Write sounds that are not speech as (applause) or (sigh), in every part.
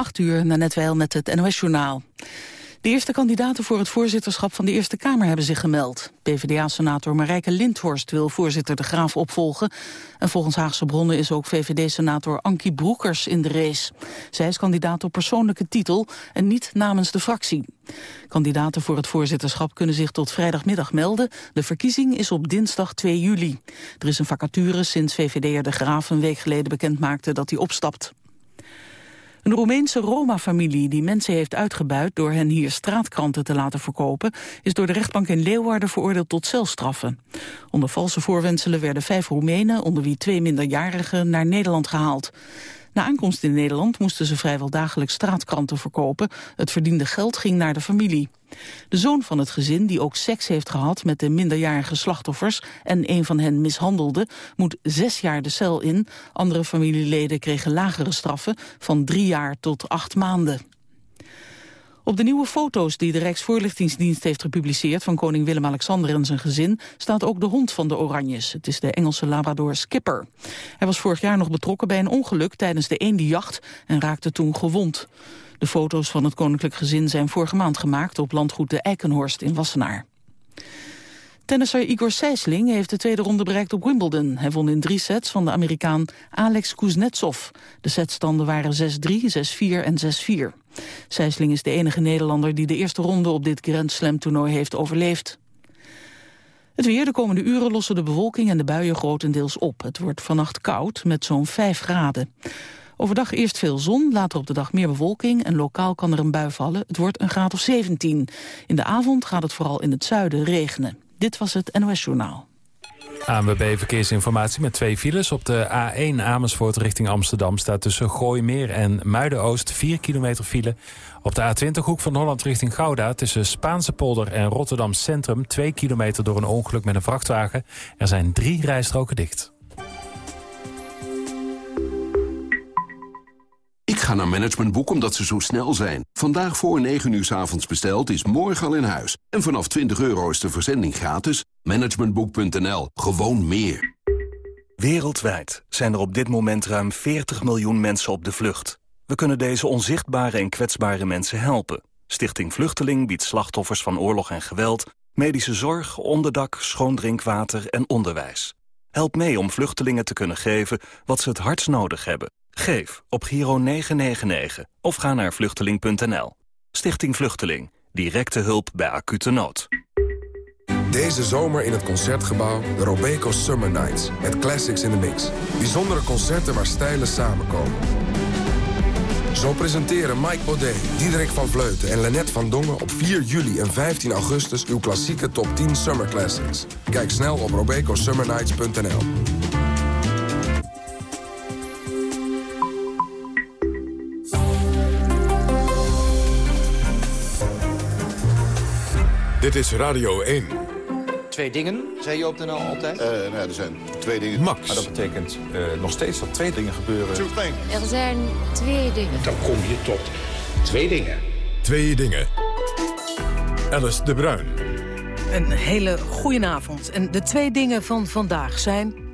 8 uur, na net wel met het NOS-journaal. De eerste kandidaten voor het voorzitterschap van de Eerste Kamer hebben zich gemeld. PvdA-senator Marijke Lindhorst wil voorzitter De Graaf opvolgen. En volgens Haagse bronnen is ook VVD-senator Ankie Broekers in de race. Zij is kandidaat op persoonlijke titel en niet namens de fractie. Kandidaten voor het voorzitterschap kunnen zich tot vrijdagmiddag melden. De verkiezing is op dinsdag 2 juli. Er is een vacature sinds VVD'er De Graaf een week geleden bekend maakte dat hij opstapt. Een Roemeense Roma-familie die mensen heeft uitgebuit door hen hier straatkranten te laten verkopen, is door de rechtbank in Leeuwarden veroordeeld tot celstraffen. Onder valse voorwenselen werden vijf Roemenen, onder wie twee minderjarigen, naar Nederland gehaald. Na aankomst in Nederland moesten ze vrijwel dagelijks straatkranten verkopen. Het verdiende geld ging naar de familie. De zoon van het gezin, die ook seks heeft gehad met de minderjarige slachtoffers en een van hen mishandelde, moet zes jaar de cel in. Andere familieleden kregen lagere straffen van drie jaar tot acht maanden. Op de nieuwe foto's die de Rijksvoorlichtingsdienst heeft gepubliceerd van koning Willem-Alexander en zijn gezin staat ook de hond van de Oranjes. Het is de Engelse Labrador Skipper. Hij was vorig jaar nog betrokken bij een ongeluk tijdens de eendenjacht en raakte toen gewond. De foto's van het koninklijk gezin zijn vorige maand gemaakt op landgoed de Eikenhorst in Wassenaar. Tennisser Igor Sijsling heeft de tweede ronde bereikt op Wimbledon. Hij won in drie sets van de Amerikaan Alex Kuznetsov. De setstanden waren 6-3, 6-4 en 6-4. Sijsling is de enige Nederlander die de eerste ronde op dit Grand Slam toernooi heeft overleefd. Het weer, de komende uren lossen de bewolking en de buien grotendeels op. Het wordt vannacht koud met zo'n 5 graden. Overdag eerst veel zon, later op de dag meer bewolking... en lokaal kan er een bui vallen. Het wordt een graad of 17. In de avond gaat het vooral in het zuiden regenen. Dit was het NOS Journaal. ANWB Verkeersinformatie met twee files. Op de A1 Amersfoort richting Amsterdam staat tussen Gooimeer en Muiden-Oost 4 kilometer file. Op de A20 hoek van Holland richting Gouda tussen Spaanse polder en Rotterdam Centrum 2 kilometer door een ongeluk met een vrachtwagen. Er zijn drie rijstroken dicht. Ga naar Managementboek omdat ze zo snel zijn. Vandaag voor 9 uur s avonds besteld is morgen al in huis. En vanaf 20 euro is de verzending gratis. Managementboek.nl. Gewoon meer. Wereldwijd zijn er op dit moment ruim 40 miljoen mensen op de vlucht. We kunnen deze onzichtbare en kwetsbare mensen helpen. Stichting Vluchteling biedt slachtoffers van oorlog en geweld... medische zorg, onderdak, schoon drinkwater en onderwijs. Help mee om vluchtelingen te kunnen geven wat ze het hardst nodig hebben. Geef op Giro 999 of ga naar vluchteling.nl. Stichting Vluchteling. Directe hulp bij acute nood. Deze zomer in het Concertgebouw de Robeco Summer Nights. Met classics in the mix. Bijzondere concerten waar stijlen samenkomen. Zo presenteren Mike Baudet, Diederik van Vleuten en Lennet van Dongen... op 4 juli en 15 augustus uw klassieke top 10 Summer Classics. Kijk snel op robecosummernights.nl. Dit is Radio 1. Twee dingen, zei je op de NL altijd? Uh, nou, er zijn twee dingen. Max. Maar dat betekent uh, nog steeds dat twee dingen gebeuren. Er zijn twee dingen. Dan kom je tot twee dingen. Twee dingen. Alice de Bruin. Een hele goede avond. En de twee dingen van vandaag zijn...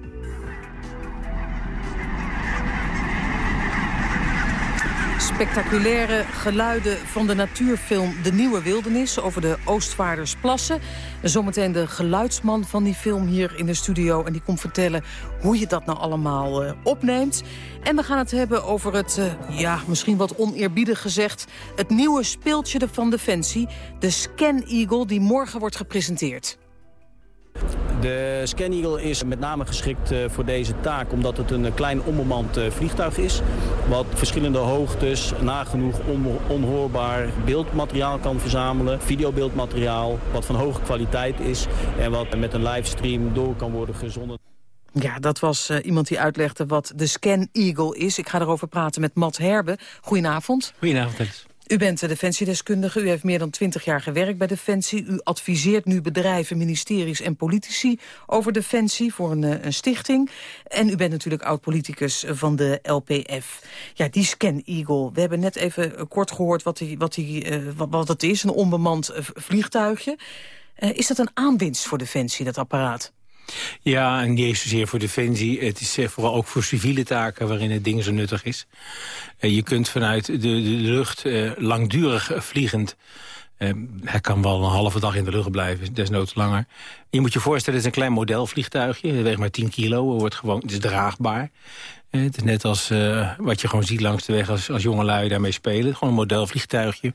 Spectaculaire geluiden van de natuurfilm De Nieuwe Wildernis... over de Oostvaardersplassen. En zometeen de geluidsman van die film hier in de studio. En die komt vertellen hoe je dat nou allemaal uh, opneemt. En we gaan het hebben over het, uh, ja, misschien wat oneerbiedig gezegd... het nieuwe speeltje van Defensie, de Scan Eagle... die morgen wordt gepresenteerd. De Scan Eagle is met name geschikt eh, voor deze taak omdat het een klein onbemand eh, vliegtuig is. Wat verschillende hoogtes, nagenoeg onhoorbaar beeldmateriaal kan verzamelen. Videobeeldmateriaal, wat van hoge kwaliteit is en wat met een livestream door kan worden gezonden. Ja, dat was uh, iemand die uitlegde wat de Scan Eagle is. Ik ga erover praten met Matt Herbe. Goedenavond. Goedenavond, u bent de defensiedeskundige, u heeft meer dan twintig jaar gewerkt bij Defensie. U adviseert nu bedrijven, ministeries en politici over Defensie voor een, eh, een stichting. En u bent natuurlijk oud-politicus van de LPF. Ja, die Scan Eagle, we hebben net even eh, kort gehoord wat, die, wat, die, uh, wat, het is, een onbemand vliegtuigje. Is dat een aanwinst voor Defensie, dat apparaat? Ja, en niet eens zozeer voor defensie. Het is eh, vooral ook voor civiele taken waarin het ding zo nuttig is. Uh, je kunt vanuit de, de lucht uh, langdurig vliegend... hij kan wel een halve dag in de lucht blijven, desnoods langer. Je moet je voorstellen, het is een klein modelvliegtuigje. Het weegt maar 10 kilo, wordt gewoon, het is draagbaar. Het is net als uh, wat je gewoon ziet langs de weg als, als jongelui daarmee spelen. Gewoon een modelvliegtuigje.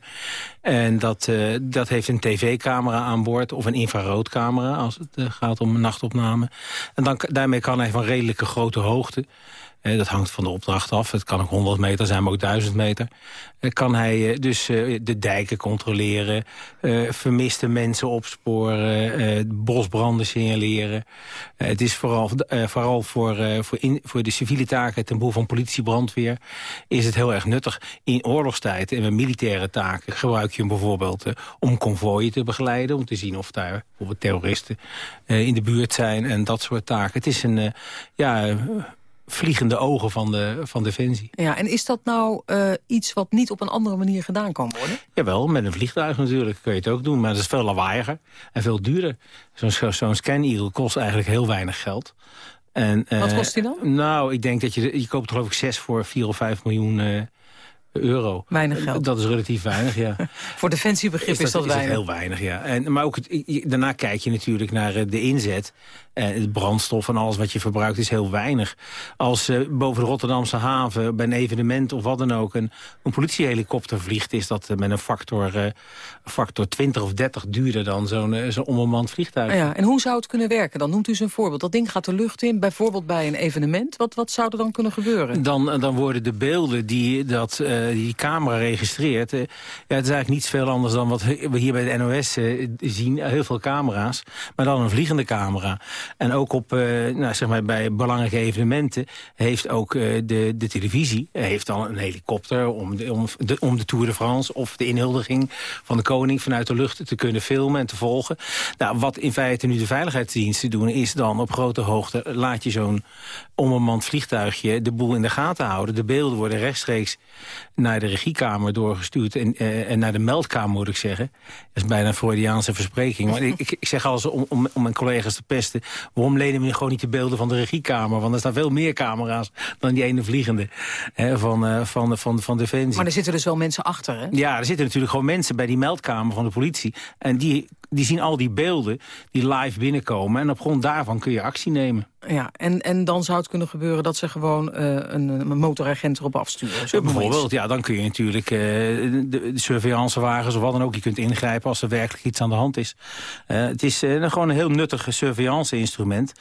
En dat, uh, dat heeft een tv-camera aan boord of een infraroodcamera als het gaat om een nachtopname. En dan, daarmee kan hij van redelijke grote hoogte eh, dat hangt van de opdracht af. Het kan ook 100 meter zijn, maar ook 1000 meter. Eh, kan hij eh, dus de dijken controleren, vermiste mensen opsporen, bosbranden signaleren. het is vooral, vooral voor, voor, voor de civiele taken ten behoeve van politie, brandweer, is het heel erg nuttig. In oorlogstijd en met militaire taken gebruik je hem bijvoorbeeld om konvooien te begeleiden, om te zien of daar bijvoorbeeld terroristen in de buurt zijn en dat soort taken. Het is een, ja vliegende ogen van, de, van Defensie. Ja, en is dat nou uh, iets wat niet op een andere manier gedaan kan worden? Jawel, met een vliegtuig natuurlijk kun je het ook doen. Maar dat is veel lawaaiiger en veel duurder. Zo'n zo'n Scan Eagle kost eigenlijk heel weinig geld. En, uh, wat kost die dan? Nou, ik denk dat je, je koopt geloof ik zes voor 4 of 5 miljoen... Euro. Weinig geld. Dat is relatief weinig, ja. (laughs) Voor defensiebegrip is dat, is dat weinig. Is heel weinig, ja. En, maar ook het, daarna kijk je natuurlijk naar de inzet. En het brandstof en alles wat je verbruikt is heel weinig. Als uh, boven de Rotterdamse haven bij een evenement of wat dan ook... een, een politiehelikopter vliegt, is dat met een factor, factor 20 of 30 duurder dan zo'n zo'n onbemand vliegtuig. Ja, en hoe zou het kunnen werken? Dan noemt u eens een voorbeeld. Dat ding gaat de lucht in, bijvoorbeeld bij een evenement. Wat, wat zou er dan kunnen gebeuren? Dan, dan worden de beelden die dat, die camera registreert... ja, het is eigenlijk niets veel anders dan wat we hier bij de NOS zien. Heel veel camera's, maar dan een vliegende camera. En ook op, nou, zeg maar bij belangrijke evenementen heeft ook de, de televisie heeft dan een helikopter om de, om, de, om de Tour de France of de inhuldiging van de koning vanuit de lucht te kunnen filmen en te volgen. Nou, wat in feite nu de veiligheidsdiensten doen is dan op grote hoogte laat je zo'n onbemand vliegtuigje de boel in de gaten houden. De beelden worden rechtstreeks naar de regiekamer doorgestuurd en, uh, en naar de meldkamer moet ik zeggen. Dat is bijna een Freudiaanse verspreking. Maar ik, ik, zeg alles om, om, om mijn collega's te pesten. Waarom lenen we gewoon niet de beelden van de regiekamer? Want er staan veel meer camera's dan die ene vliegende hè, van, uh, van, van, van Defensie. Maar er zitten dus wel mensen achter, hè? Ja, er zitten natuurlijk gewoon mensen bij die meldkamer van de politie. En die, die zien al die beelden die live binnenkomen. En op grond daarvan kun je actie nemen. Ja, en, en dan zou het kunnen gebeuren dat ze gewoon uh, een, een, motoragent erop afsturen. Bijvoorbeeld, ja, dan kun je natuurlijk uh, de, de surveillancewagens of wat dan ook... je kunt ingrijpen als er werkelijk iets aan de hand is. Uh, het is gewoon een heel nuttig surveillance-instrument...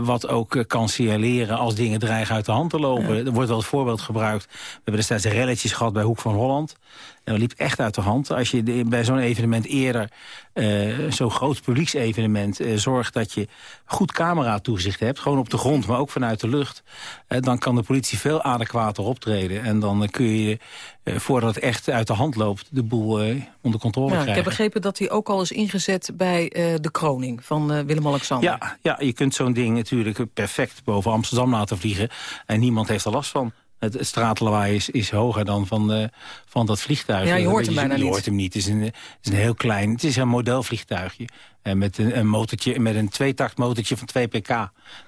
wat ook kan signaleren als dingen dreigen uit de hand te lopen. Er wordt wel het voorbeeld gebruikt. We hebben destijds relletjes gehad bij Hoek van Holland. En dat liep echt uit de hand. Als je bij zo'n evenement eerder, uh, zo'n groot publieksevenement... Uh, zorgt dat je goed camera-toezicht hebt, gewoon op de grond... maar ook vanuit de lucht, uh, dan kan de politie veel adequater optreden. En dan kun je, voordat het echt uit de hand loopt... de boel onder controle ja, krijgen. Ik heb begrepen dat hij ook al is ingezet bij de kroning van Willem-Alexander. Ja, ja, je kunt zo'n ding natuurlijk perfect boven Amsterdam laten vliegen... en niemand heeft er last van. Het, het straatlawaai is, is hoger dan van, uh, van dat vliegtuig. Ja, je hoort hem bijna niet. Je hoort hem niet. Het is een, het is een heel klein, het is een modelvliegtuigje. En met een, een motortje, met een tweetakt motortje van 2 pk.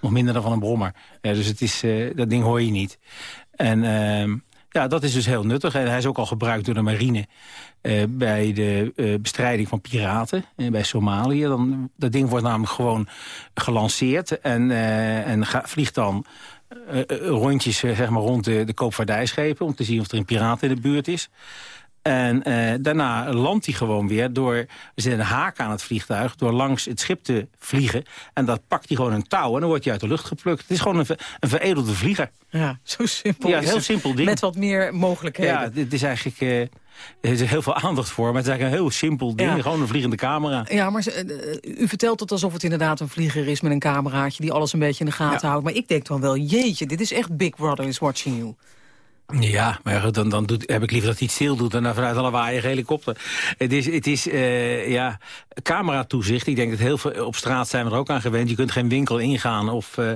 Nog minder dan van een brommer. Uh, dus het is, uh, dat ding hoor je niet. En ehm, ja, dat is dus heel nuttig. En hij is ook al gebruikt door de marine uh, bij de bestrijding van piraten bij Somalië. Dan, dat ding wordt namelijk gewoon gelanceerd en, en ga, vliegt dan rondjes zeg maar, rond de, de koopvaardijschepen... om te zien of er een piraat in de buurt is. En daarna landt hij gewoon weer door... er zit een haak aan het vliegtuig... door langs het schip te vliegen. En dat pakt hij gewoon een touw en dan wordt hij uit de lucht geplukt. Het is gewoon een, een veredelde vlieger. Ja, zo simpel. Ja, heel simpel ding. Met wat meer mogelijkheden. Ja, dit is eigenlijk... er is heel veel aandacht voor, maar het is eigenlijk een heel simpel ding. Ja. Gewoon een vliegende camera. Ja, maar uh, u vertelt het alsof het inderdaad een vlieger is met een cameraatje... die alles een beetje in de gaten ja. houdt. Maar ik denk dan wel, jeetje, dit is echt Big Brother is watching you. Ja, maar dan, dan doet, heb ik liever dat hij het stil doet... dan vanuit een lawaaiige helikopter. Het is, het is uh, ja, cameratoezicht. Ik denk dat heel veel op straat zijn we er ook aan gewend. Je kunt geen winkel ingaan of, uh,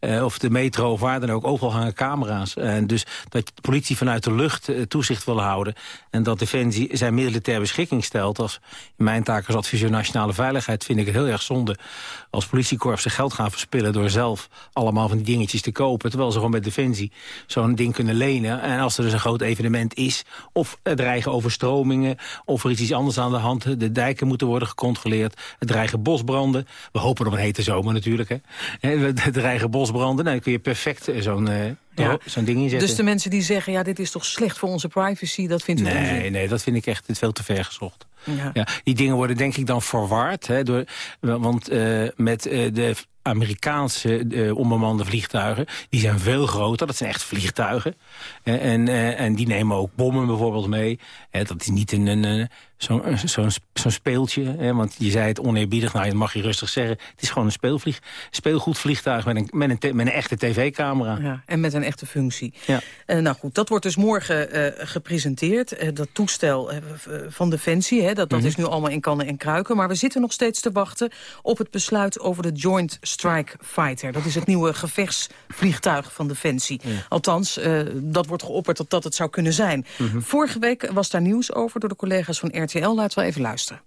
uh, of de metro of waar dan ook. Overal hangen camera's. En dus dat de politie vanuit de lucht toezicht wil houden... en dat Defensie zijn middelen ter beschikking stelt... als in mijn taak als adviseur nationale veiligheid... vind ik het heel erg zonde als politiekorps zijn geld gaan verspillen... door zelf allemaal van die dingetjes te kopen... terwijl ze gewoon met Defensie zo'n ding kunnen lenen en als er dus een groot evenement is... of er dreigen overstromingen, of er is iets anders aan de hand... de dijken moeten worden gecontroleerd, er dreigen bosbranden. We hopen op een hete zomer natuurlijk. Hè. Er (laughs) dreigen bosbranden, nou, dan kun je perfect eh, zo'n... Ja. zo'n ding inzetten. Dus de mensen die zeggen, ja, dit is toch slecht voor onze privacy, dat vindt u Nee, onzin? nee, dat vind ik echt veel te ver gezocht. Ja. ja. die dingen worden denk ik dan verward. Hè, door, want uh, met uh, de Amerikaanse uh, onbemande vliegtuigen. Die zijn veel groter, dat zijn echt vliegtuigen. en, en die nemen ook bommen bijvoorbeeld mee. dat is niet een, een, zo'n zo zo speeltje. Hè, want je zei het oneerbiedig, nou, dat mag je rustig zeggen. Het is gewoon een speelvlieg, speelgoedvliegtuig met een, met een, met een echte tv-camera. Ja, en met een echte functie. Ja. Uh, nou goed, dat wordt dus morgen uh, gepresenteerd. Uh, dat toestel van Defensie, hè, dat, dat mm -hmm. is nu allemaal in kannen en kruiken. Maar we zitten nog steeds te wachten op het besluit over de Joint Strike Fighter. Dat is het nieuwe gevechtsvliegtuig van Defensie. Ja. Althans, dat wordt geopperd dat dat het zou kunnen zijn. Mm -hmm. Vorige week was daar nieuws over door de collega's van RTL. Laten we even luisteren.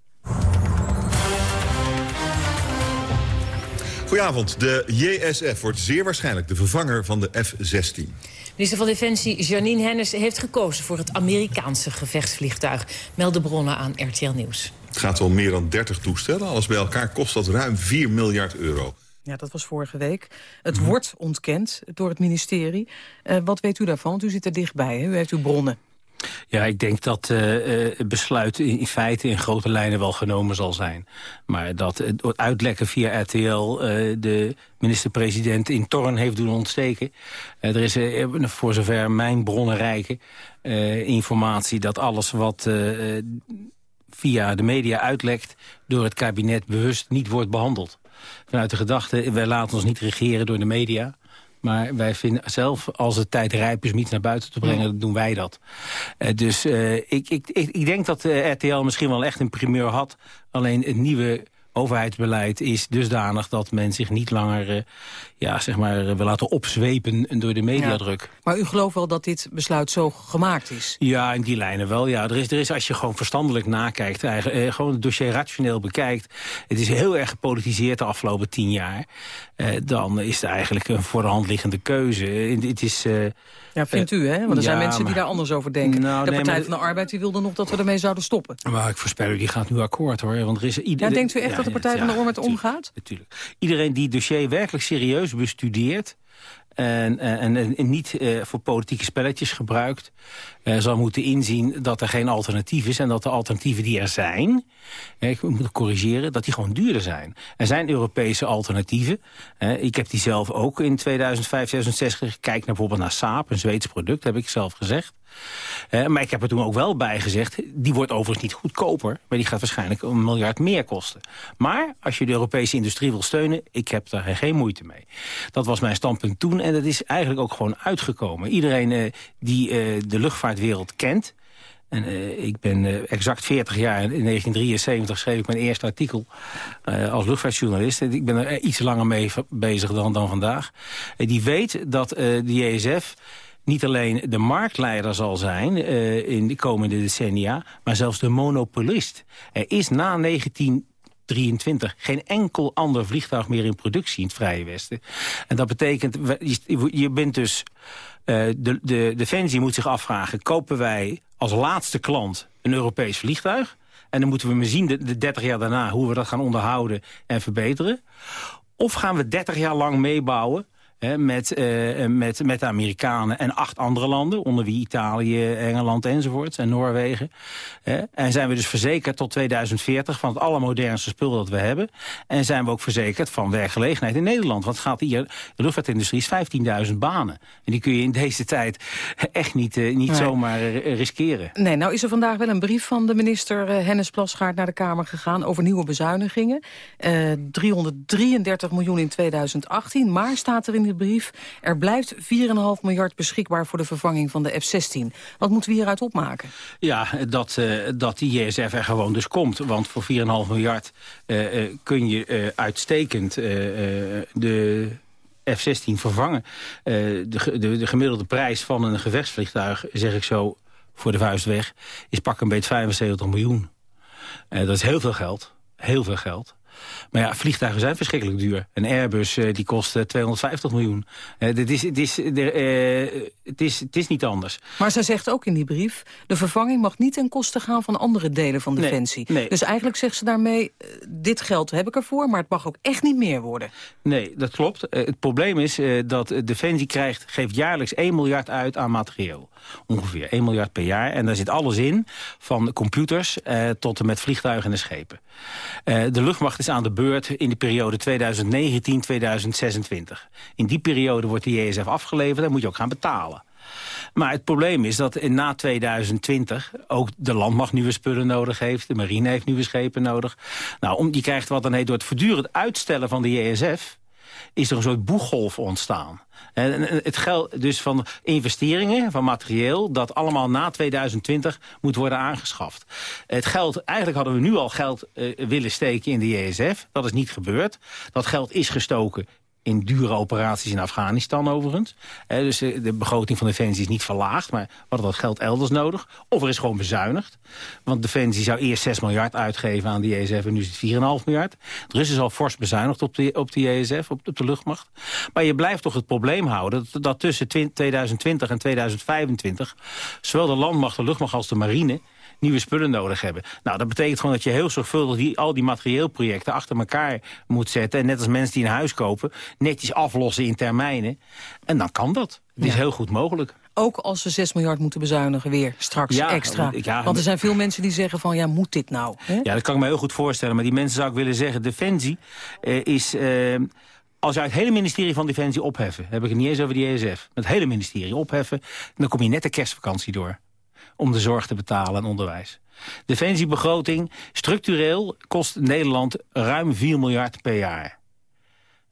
Goedenavond. De JSF wordt zeer waarschijnlijk de vervanger van de F-16. Minister van Defensie Janine Hennis heeft gekozen voor het Amerikaanse gevechtsvliegtuig. Melden bronnen aan RTL Nieuws. Het gaat om meer dan 30 toestellen. Alles bij elkaar kost dat ruim 4 miljard euro. Ja, dat was vorige week. Het mm wordt ontkend door het ministerie. Uh, wat weet u daarvan? Want u zit er dichtbij, hè? u heeft uw bronnen. Ja, ik denk dat uh, het besluit in, feite in grote lijnen wel genomen zal zijn. Maar dat het uitlekken via RTL uh, de minister-president in Torn heeft doen ontsteken. Er is voor zover mijn bronnen rijken informatie dat alles wat via de media uitlekt... door het kabinet bewust niet wordt behandeld. Vanuit de gedachte, wij laten ons niet regeren door de media... Maar wij vinden zelf, als het tijd rijp is om iets naar buiten te brengen, dan doen wij dat. Uh, dus uh, ik, ik, ik, ik, denk dat uh, RTL misschien wel echt een primeur had. Alleen het nieuwe overheidsbeleid is dusdanig dat men zich niet langer ja, zeg maar, wil laten opzwepen door de mediadruk. Ja. Maar u gelooft wel dat dit besluit zo gemaakt is? Ja, in die lijnen wel. Ja. Er, is, er is, als je gewoon verstandelijk nakijkt, eigenlijk, eh, gewoon het dossier rationeel bekijkt... het is heel erg gepolitiseerd de afgelopen tien jaar... Eh, dan is het eigenlijk een voor de hand liggende keuze. Het is... Uh, ja, vindt u, hè? Want er zijn mensen die daar anders over denken. Nou, de Partij van de Arbeid die wilde nog dat we ermee zouden stoppen. Maar ik voorspel u, die gaat nu akkoord, hoor. Want er is iedereen... ja, denkt u echt dat de Partij van de Arbeid omgaat? Natuurlijk. Iedereen die het dossier werkelijk serieus bestudeert... En, en, en, niet uh, voor politieke spelletjes gebruikt... Uh, zal moeten inzien dat er geen alternatief is... en dat de alternatieven die er zijn, uh, ik moet corrigeren... dat die gewoon duurder zijn. Er zijn Europese alternatieven. ik heb die zelf ook in 2005, 2006 gekeken... bijvoorbeeld naar Saab, een Zweeds product, heb ik zelf gezegd. Uh, maar ik heb er toen ook wel bij gezegd... die wordt overigens niet goedkoper... maar die gaat waarschijnlijk een miljard meer kosten. Maar als je de Europese industrie wil steunen... ik heb daar geen moeite mee. Dat was mijn standpunt toen en dat is eigenlijk ook gewoon uitgekomen. Iedereen uh, die uh, de luchtvaartwereld kent... En ik ben exact 40 jaar, in 1973 schreef ik mijn eerste artikel als luchtvaartjournalist. Ik ben er iets langer mee bezig dan, dan vandaag. die weet dat de JSF niet alleen de marktleider zal zijn uh, in de komende decennia... maar zelfs de monopolist. Er is na 1923 geen enkel ander vliegtuig meer in productie in het Vrije Westen. En dat betekent, je bent dus... Uh, de, de Defensie moet zich afvragen, kopen wij als laatste klant een Europees vliegtuig? En dan moeten we maar zien, de 30 jaar daarna, hoe we dat gaan onderhouden en verbeteren. Of gaan we 30 jaar lang meebouwen Hè, met, uh, met, met de Amerikanen en acht andere landen, onder wie Italië, Engeland enzovoort, en Noorwegen. Hè. En zijn we dus verzekerd tot 2040 van het allermodernste spul dat we hebben. En zijn we ook verzekerd van werkgelegenheid in Nederland. Want gaat hier, de luchtvaartindustrie is 15.000 banen. En die kun je in deze tijd echt niet, uh, niet nee. zomaar riskeren. Nee, nou is er vandaag wel een brief van de minister uh, Hennis Plasgaard naar de Kamer gegaan over nieuwe bezuinigingen. 333 miljoen in 2018, maar staat er in de brief... er blijft 4,5 miljard beschikbaar voor de vervanging van de F-16. Wat moeten we hieruit opmaken? Ja, dat, uh, dat die JSF er gewoon dus komt. Want voor 4,5 miljard uh, uh, kun je uitstekend de F-16 vervangen. de, de, de gemiddelde prijs van een gevechtsvliegtuig, zeg ik zo voor de vuist weg... is pak een beetje 75 miljoen. dat is heel veel geld. Heel veel geld. Maar ja, vliegtuigen zijn verschrikkelijk duur. Een Airbus uh, die kost 250 eh, miljoen. Uh, dit is, het, is, het, is, het is niet anders. Maar zij zegt ook in die brief... de vervanging mag niet ten koste gaan van andere delen van Defensie. Nee, nee. Dus eigenlijk zegt ze daarmee... dit geld heb ik ervoor, maar het mag ook echt niet meer worden. Nee, dat klopt. het probleem is dat Defensie krijgt, geeft jaarlijks 1 miljard uit aan materieel. Ongeveer 1 miljard per jaar. En daar zit alles in, van computers tot en met vliegtuigen en schepen. de luchtmacht is aan de beurt in de periode 2019-2026. In die periode wordt de JSF afgeleverd en moet je ook gaan betalen. Maar het probleem is dat na 2020 ook de landmacht nieuwe spullen nodig heeft. De marine heeft nieuwe schepen nodig. Nou, om, die krijgt wat dan heet door het voortdurend uitstellen van de JSF is er een soort boeggolf ontstaan. Het geld dus van investeringen, van materieel... dat allemaal na 2020 moet worden aangeschaft. Het geld, eigenlijk hadden we nu al geld uh, willen steken in de JSF. Dat is niet gebeurd. Dat geld is gestoken in dure operaties in Afghanistan overigens. dus eh, de begroting van Defensie is niet verlaagd, maar hadden dat geld elders nodig. Of er is gewoon bezuinigd. Want Defensie zou eerst 6 miljard uitgeven aan de JSF en nu is het 4,5 miljard. De Russen is al fors bezuinigd op de, op de JSF, op, op de luchtmacht. Maar je blijft toch het probleem houden dat, dat tussen 2020 en 2025... zowel de landmacht, de luchtmacht als de marine nieuwe spullen nodig hebben. Nou, dat betekent gewoon dat je heel zorgvuldig die, al die materieelprojecten achter elkaar moet zetten. En net als mensen die een huis kopen, netjes aflossen in termijnen. En dan kan dat. Het is heel goed mogelijk. Ook als ze 6 miljard moeten bezuinigen weer straks extra. Ja, Want er zijn veel mensen die zeggen van ja, moet dit nou? Hè? Ja, dat kan ik me heel goed voorstellen. Maar die mensen zou ik willen zeggen, Defensie eh, is... Eh, als je het hele ministerie van Defensie opheffen... heb ik het niet eens over de ESF. Het hele ministerie opheffen, dan kom je net de kerstvakantie door om de zorg te betalen en onderwijs. Defensiebegroting structureel kost Nederland ruim 4 miljard per jaar.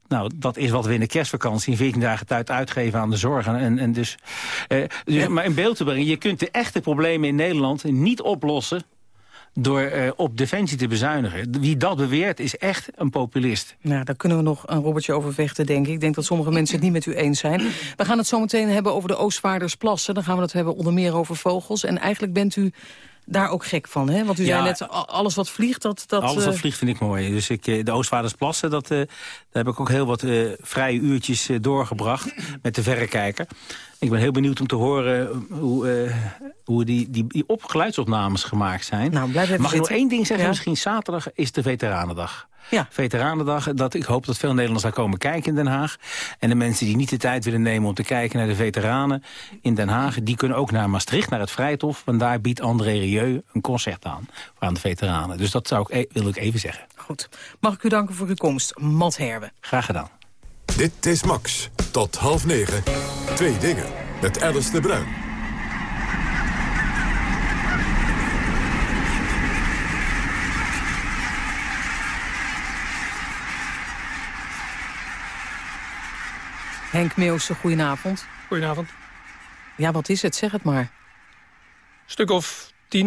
Nou, dat is wat we in de kerstvakantie in 14 dagen tijd uitgeven aan de zorg. En, en dus, eh, dus maar in beeld te brengen, je kunt de echte problemen in Nederland niet oplossen door uh, op defensie te bezuinigen. Wie dat beweert is echt een populist. Nou, daar kunnen we nog een robbertje over vechten, denk ik. Ik denk dat sommige mensen het niet met u eens zijn. We gaan het zo meteen hebben over de Oostvaardersplassen. Dan gaan we het hebben onder meer over vogels. En eigenlijk bent u daar ook gek van, hè? Want u zei net, alles wat vliegt, dat... dat alles wat uh... vliegt vind ik mooi. Dus ik, eh, de Oostvaardersplassen, dat, uh, daar heb ik ook heel wat uh, vrije uurtjes doorgebracht... met de verrekijker. Ik ben heel benieuwd om te horen hoe, hoe die, die, die op geluidsopnames gemaakt zijn. Nou, Mag ik nog één ding zeggen? Misschien zaterdag is de Veteranendag. Ja. Veteranendag. Dat, ik hoop dat veel Nederlanders daar komen kijken in Den Haag. En de mensen die niet de tijd willen nemen om te kijken naar de veteranen in Den Haag... die kunnen ook naar Maastricht, naar het Vrijthof. Want daar biedt André Rieu een concert aan voor aan de veteranen. Dus dat zou ik, e- wil ik even zeggen. Goed. Mag ik u danken voor uw komst, Matt Herbe. Graag gedaan. Dit is Max. Tot half negen. Twee dingen. Met Alice de Bruin. Henk Meeuwse, goedenavond. Goedenavond. Ja, wat is het? Zeg het maar. stuk of 10.000,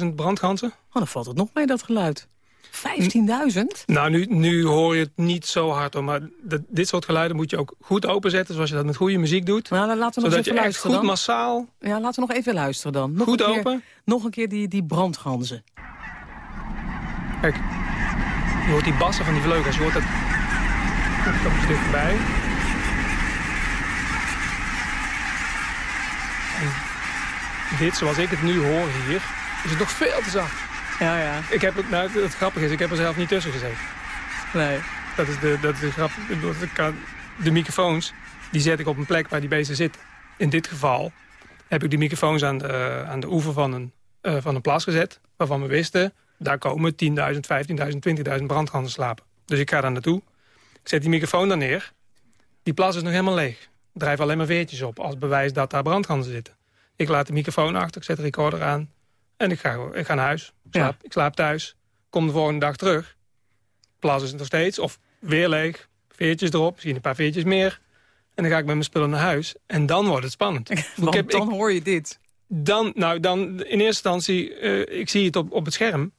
15.000 brandgansen. Oh, dan valt het nog mee, dat geluid. 15.000? Nou, nu, nu hoor je het niet zo hard, hoor, maar dit soort geluiden moet je ook goed openzetten... zoals je dat met goede muziek doet. Nou, dan laten we nog even luisteren goed massaal... Ja, laten we nog even luisteren dan. Nog goed een keer, open. Nog een keer die, die brandganzen. Kijk, je hoort die bassen van die vleugels, je hoort het... Ik kom een stuk voorbij. dit, zoals ik het nu hoor hier, is het nog veel te zacht. Ja, ja. Ik heb het, nou, het grappige is, ik heb er zelf niet tussen gezeten. Nee. Dat is de, dat is de grap. De microfoons, die zet ik op een plek waar die beesten zitten. In dit geval heb ik die microfoons aan de, aan de oever van een, uh, van een plas gezet... waarvan we wisten, daar komen 10.000, 15.000, 20.000 brandganzen slapen. Dus ik ga daar naartoe. Ik zet die microfoon daar neer. Die plas is nog helemaal leeg. Ik drijf alleen maar veertjes op als bewijs dat daar brandganzen zitten. Ik laat de microfoon achter, ik zet de recorder aan. En ik ga, ik ga naar huis. Ik slaap, ik slaap thuis. Kom de volgende dag terug. Plas is nog steeds. Of weer leeg. Veertjes erop. Misschien een paar veertjes meer. En dan ga ik met mijn spullen naar huis. En dan wordt het spannend. (laughs) Want heb, dan hoor je dit. Dan, nou, dan in eerste instantie, uh, ik zie het op, op het scherm.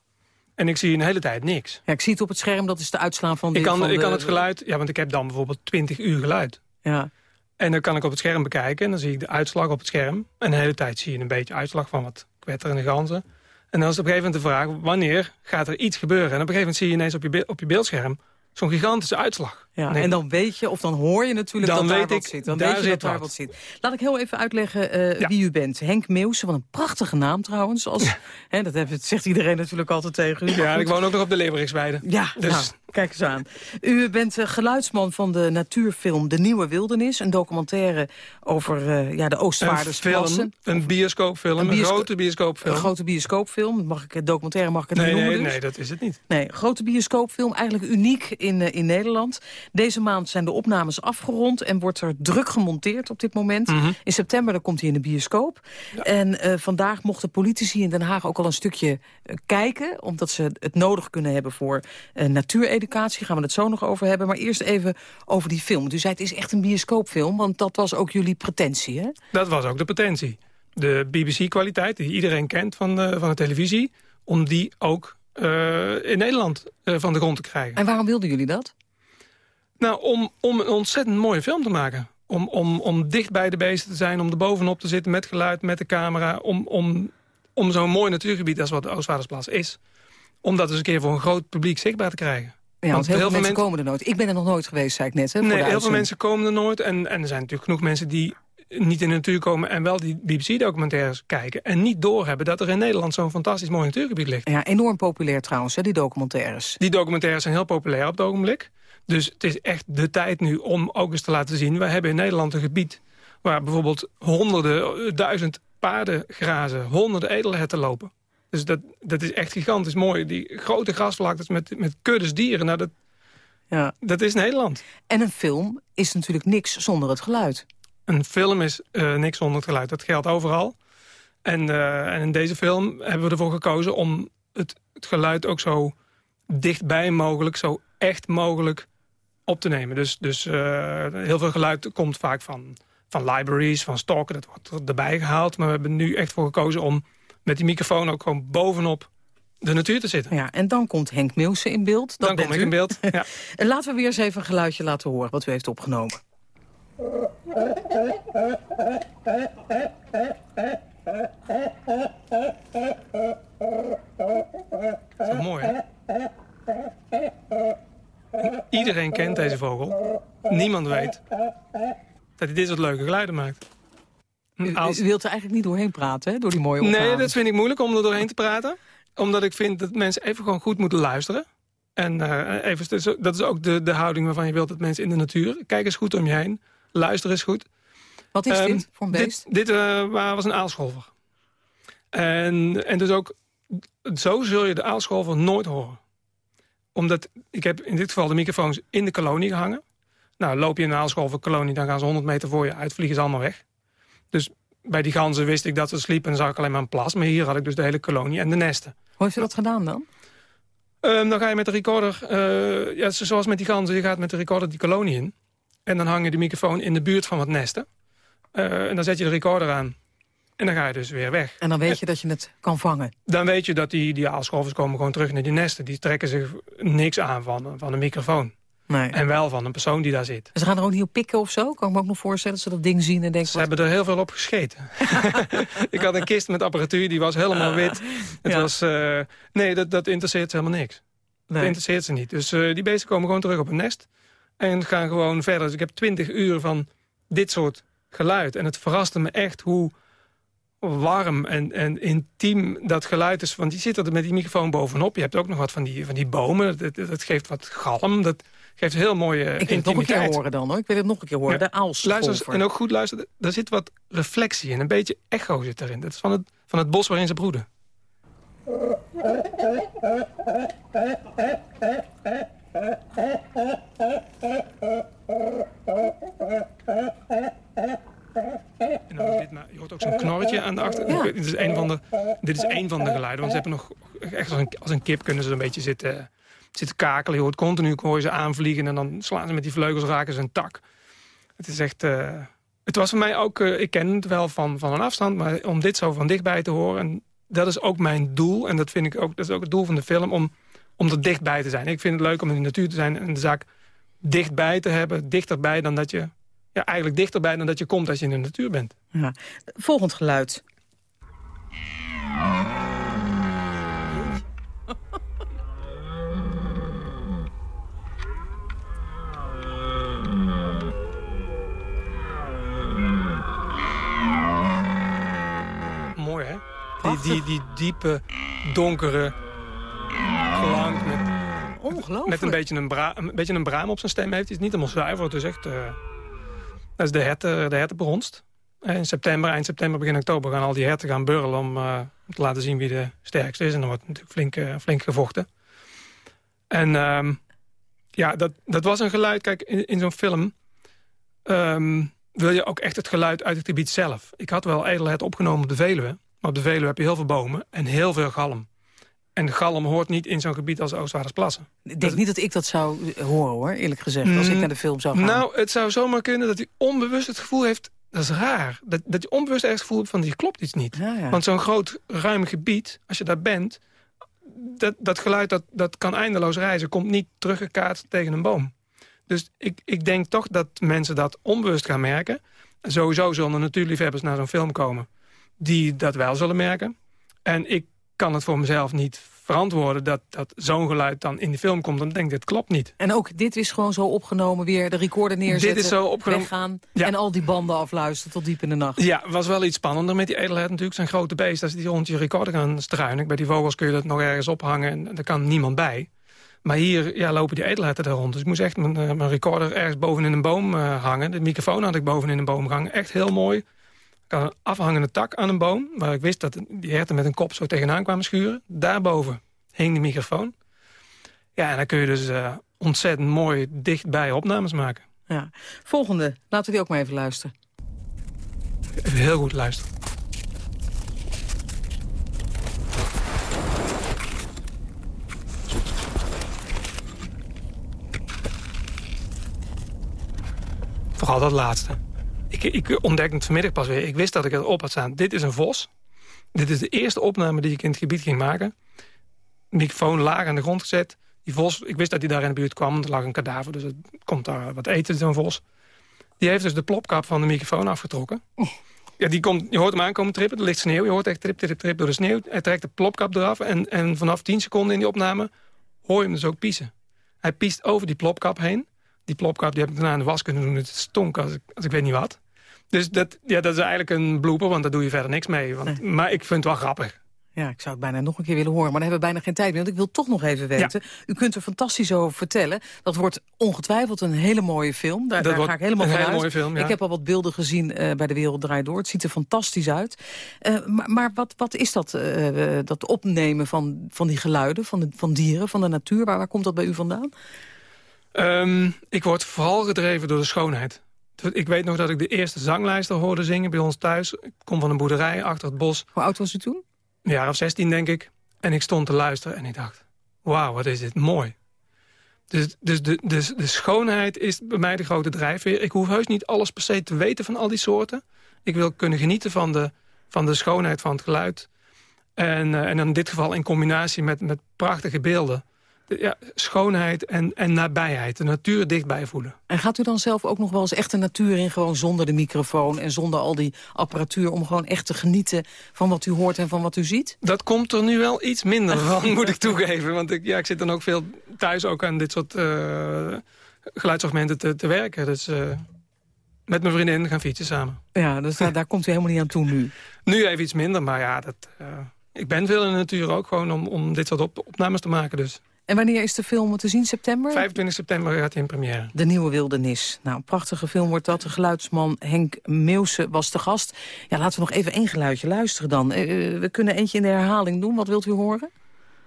En ik zie een hele tijd niks. Ja, ik zie het op het scherm, dat is de uitslaan van de... Ik kan, van ik de, kan het geluid, ja, want ik heb dan bijvoorbeeld 20 uur geluid. Ja. En dan kan ik op het scherm bekijken en dan zie ik de uitslag op het scherm. En de hele tijd zie je een beetje uitslag van wat kwetterende ganzen. En dan is op een gegeven moment de vraag, wanneer gaat er iets gebeuren? En op een gegeven moment zie je ineens op je, op je beeldscherm zo'n gigantische uitslag. Ja, en dan weet je, of dan hoor je natuurlijk dan dat daar wat zit. Dan daar weet je dat daar wat. zit. Laat ik heel even uitleggen uh, wie u bent. Henk Meeuwse, wat een prachtige naam trouwens. Als, hè, dat zegt iedereen natuurlijk altijd tegen u. Ja, ik woon ook nog op de Leeuweriksweide. Ja, dus... nou, kijk eens aan. U bent uh, geluidsman van de natuurfilm De Nieuwe Wildernis. Een documentaire over uh, ja, de Oostvaardersplassen. Een, een bioscoopfilm, een, biosco een, grote bioscoopfilm. Een grote bioscoopfilm. Mag ik, documentaire mag ik het nee, niet noemen nee, dus? Nee, dat is het niet. Nee, grote bioscoopfilm. Eigenlijk uniek in, in Nederland. Deze maand zijn de opnames afgerond en wordt er druk gemonteerd op dit moment. Mhm. Mm -hmm. In september dan komt hij in de bioscoop. Ja. En uh, vandaag mochten politici in Den Haag ook al een stukje uh, kijken... omdat ze het nodig kunnen hebben voor uh, natuureducatie. Gaan we het zo nog over hebben. Maar eerst even over die film. U zei het is echt een bioscoopfilm, want dat was ook jullie pretentie, hè? Dat was ook de pretentie. De BBC-kwaliteit, die iedereen kent van de, van de televisie... om die ook in Nederland van de grond te krijgen. En waarom wilden jullie dat? Nou, om, om een ontzettend mooie film te maken. Om, om, om dicht bij de beesten te zijn, om er bovenop te zitten met geluid, met de camera. Om, om, om zo'n mooi natuurgebied als wat de Oostvaardersplaats is. Om dat eens een keer voor een groot publiek zichtbaar te krijgen. Ja, want heel, heel veel mensen komen er nooit. Ik ben er nog nooit geweest, zei ik net. Hè, nee, heel veel mensen komen er nooit. En, en er zijn natuurlijk genoeg mensen die niet in de natuur komen... en wel die BBC-documentaires kijken... en niet doorhebben dat er in Nederland zo'n fantastisch mooi natuurgebied ligt. Ja, enorm populair trouwens, hè, die documentaires. Die documentaires zijn heel populair op het ogenblik. Dus het is echt de tijd nu om ook eens te laten zien... wij hebben in Nederland een gebied waar bijvoorbeeld honderden, duizend paarden grazen... honderden edelherten lopen. Dus dat, dat is echt gigantisch mooi. Die grote grasvlaktes met, met kuddes dieren, nou dat, ja. dat is Nederland. En een film is natuurlijk niks zonder het geluid. Een film is uh, niks zonder het geluid. Dat geldt overal. En, uh, en in deze film hebben we ervoor gekozen om het, het geluid ook zo dichtbij mogelijk... zo echt mogelijk op te nemen. Dus, dus uh, heel veel geluid komt vaak van, van libraries, van stokken. Dat wordt erbij gehaald. Maar we hebben nu echt voor gekozen om met die microfoon ook gewoon bovenop de natuur te zitten. Ja, en dan komt Henk Milsen in beeld. Dat dan kom ik u. in beeld, (laughs) ja. en laten we weer eens even een geluidje laten horen wat u heeft opgenomen. Dat is mooi, hè? Iedereen kent deze vogel. Niemand weet dat hij dit soort leuke geluiden maakt. Als... U wilt er eigenlijk niet doorheen praten, hè? door die mooie opnames. Nee, dat vind ik moeilijk om er doorheen te praten. Omdat ik vind dat mensen even gewoon goed moeten luisteren. En uh, even, dat is ook de, de houding waarvan je wilt dat mensen in de natuur... Kijk eens goed om je heen. Luister eens goed. Wat is um, dit voor een beest? Dit, dit uh, was een aalscholver. En, en dus ook... Zo zul je de aalscholver nooit horen omdat ik heb in dit geval de microfoons in de kolonie gehangen. Nou, loop je in een aalscholverkolonie, dan gaan ze 100 meter voor je uit, vliegen ze allemaal weg. Dus bij die ganzen wist ik dat ze sliepen en zag ik alleen maar een plas. Maar hier had ik dus de hele kolonie en de nesten. Hoe heeft je dat gedaan dan? Um, dan ga je met de recorder, uh, ja, zoals met die ganzen, je gaat met de recorder die kolonie in. En dan hang je de microfoon in de buurt van wat nesten. Uh, en dan zet je de recorder aan. En dan ga je dus weer weg. En dan weet je dat je het kan vangen? Dan weet je dat die, die aalscholvers komen gewoon terug naar die nesten. Die trekken zich niks aan van, van een microfoon. Nee. En wel van een persoon die daar zit. Ze gaan er ook niet op pikken of zo? Kan ik me ook nog voorstellen dat ze dat ding zien en denken... Ze wat... hebben er heel veel op gescheten. (laughs) ik had een kist met apparatuur, die was helemaal wit. Het ja. was... Uh, nee, dat, dat interesseert ze helemaal niks. Nee. Dat interesseert ze niet. Dus uh, die beesten komen gewoon terug op een nest. En gaan gewoon verder. Dus ik heb twintig uur van dit soort geluid. En het verraste me echt hoe warm en, en intiem dat geluid is. Want je zit er met die microfoon bovenop. Je hebt ook nog wat van die, van die bomen. Dat, geeft wat galm. Dat geeft heel mooie Ik wil het nog een keer horen dan. hoor. Ik wil het nog een keer horen. Ja. De aalscholver. Luister, en ook goed luisteren. Daar zit wat reflectie in. Een beetje echo zit erin. Dat is van het, van het bos waarin ze broeden. (laughs) En dan dit maar, je hoort ook zo'n knorretje aan de achter. Ja. Dit, is een van de, dit is één van de geluiden. Want ze hebben nog, echt als een, als een kip kunnen ze een beetje zitten, zitten kakelen. Je hoort continu hoor je ze aanvliegen en dan slaan ze met die vleugels, raken ze een tak. Het is echt... het was voor mij ook... ik ken het wel van, van een afstand, maar om dit zo van dichtbij te horen... En dat is ook mijn doel. En dat vind ik ook, dat is ook het doel van de film, om, om er dichtbij te zijn. Ik vind het leuk om in de natuur te zijn en de zaak dichtbij te hebben. Dichterbij dan dat je... Ja, eigenlijk dichterbij dan dat je komt als je in de natuur bent. Ja. Volgend geluid. Mooi, hè? Die, die, die diepe, donkere klank met, Ongelooflijk. met een beetje een, bra, een beetje een braam op zijn stem heeft. Het is niet helemaal zuiver. Het is echt... Uh, dat is de herten, de hertenbronst. In september, eind september, begin oktober gaan al die herten gaan burrelen... om, uh, te laten zien wie de sterkste is. En dan wordt natuurlijk flink, uh, flink gevochten. En um, ja, dat, dat was een geluid. Kijk, in, in zo'n film... Um, wil je ook echt het geluid uit het gebied zelf. Ik had wel edelheid opgenomen op de Veluwe. Maar op de Veluwe heb je heel veel bomen en heel veel galm. En galm hoort niet in zo'n gebied als Oostvaardersplassen. Ik denk niet dat ik dat zou horen, hoor, eerlijk gezegd, als ik naar de film zou gaan. Nou, het zou zomaar kunnen dat hij onbewust het gevoel heeft... Dat is raar. Dat, dat je onbewust ergens gevoel hebt van, hier klopt iets niet. Ja, ja. Want zo'n groot, ruim gebied, als je daar bent... Dat, dat geluid dat, dat kan eindeloos reizen, komt niet teruggekaatst tegen een boom. Dus ik, ik denk toch dat mensen dat onbewust gaan merken. Sowieso zullen er natuurliefhebbers naar zo'n film komen... die dat wel zullen merken. En ik kan het voor mezelf niet verantwoorden... dat, dat zo'n geluid dan in de film komt. Dan denk ik, dit klopt niet. En ook dit is gewoon zo opgenomen weer. De recorder neerzetten, dit is zo opgenomen. weggaan... en al die banden afluisteren tot diep in de nacht. Ja, was wel iets spannender met die edelheid natuurlijk. Zijn grote beest, als die rond je recorder gaan struinen. Bij die vogels kun je dat nog ergens ophangen en daar kan niemand bij. Maar hier ja, lopen die edelheden er rond. Dus ik moest echt mijn, mijn recorder ergens boven in een boom uh, hangen. De microfoon had ik boven in een boom gehangen. Echt heel mooi. Een afhangende tak aan een boom... waar ik wist dat die herten met een kop zo tegenaan kwamen schuren. Daarboven hing de microfoon. Ja, en dan kun je dus uh, ontzettend mooi dichtbij opnames maken. Ja. Volgende, laten we die ook maar even luisteren. Even heel goed luisteren. Vooral dat laatste. Ik, ik ontdekte het vanmiddag pas weer. Ik wist dat ik het op had staan. Dit is een vos. Dit is de eerste opname die ik in het gebied ging maken. Microfoon laag aan de grond gezet. Die vos, ik wist dat hij daar in de buurt kwam. Er lag een kadaver, dus er komt daar wat eten, zo'n vos. Die heeft dus de plopkap van de microfoon afgetrokken. Ja, die komt, je hoort hem aankomen trippen, er ligt sneeuw. Je hoort echt trip, trip, trip door de sneeuw. Hij trekt de plopkap eraf en, en vanaf 10 seconden in die opname... hoor je hem dus ook piezen. Hij piest over die plopkap heen. Die plopkap die heb ik daarna in de was kunnen doen. Het stonk als ik, als ik weet niet wat. Dus dat, ja, dat is eigenlijk een blooper, want daar doe je verder niks mee. Want, nee. Maar ik vind het wel grappig. Ja, ik zou het bijna nog een keer willen horen, maar daar hebben we bijna geen tijd meer. Want ik wil toch nog even weten. Ja. U kunt er fantastisch over vertellen. Dat wordt ongetwijfeld een hele mooie film. Daar, daar ga ik helemaal van hele uit. mooie film, ja. Ik heb al wat beelden gezien uh, bij De Wereld Draait Door. Het ziet er fantastisch uit. Uh, maar, maar wat, wat is dat, uh, dat opnemen van, van die geluiden, van, de, van dieren, van de natuur? Waar, waar komt dat bij u vandaan? Um, ik word vooral gedreven door de schoonheid. Ik weet nog dat ik de eerste zanglijster hoorde zingen bij ons thuis. Ik kom van een boerderij achter het bos. Hoe oud was u toen? Een jaar of 16, denk ik. En ik stond te luisteren en ik dacht... wauw, wat is dit mooi. Dus, dus de, de, de schoonheid is bij mij de grote drijfveer. Ik hoef heus niet alles per se te weten van al die soorten. Ik wil kunnen genieten van de, van de schoonheid van het geluid. En, uh, en in dit geval in combinatie met, met prachtige beelden ja, schoonheid en, en nabijheid. De natuur dichtbij voelen. En gaat u dan zelf ook nog wel eens echt de natuur in... gewoon zonder de microfoon en zonder al die apparatuur... om gewoon echt te genieten van wat u hoort en van wat u ziet? Dat komt er nu wel iets minder (laughs) van, moet ik toegeven. Want ik, ja, ik zit dan ook veel thuis ook aan dit soort uh, geluidsfragmenten te, te werken. Dus uh, met mijn vriendin gaan fietsen samen. Ja, dus daar, (laughs) daar komt u helemaal niet aan toe nu? Nu even iets minder, maar ja, dat, uh, ik ben veel in de natuur ook gewoon om, om dit soort op, opnames te maken. Dus. En wanneer is de film te zien? September? 25 september gaat hij in première. De Nieuwe Wildernis. Nou, een prachtige film wordt dat. De geluidsman Henk Meeuwse was de gast. Ja, laten we nog even één geluidje luisteren dan. Uh, we kunnen eentje in de herhaling doen. Wat wilt u horen?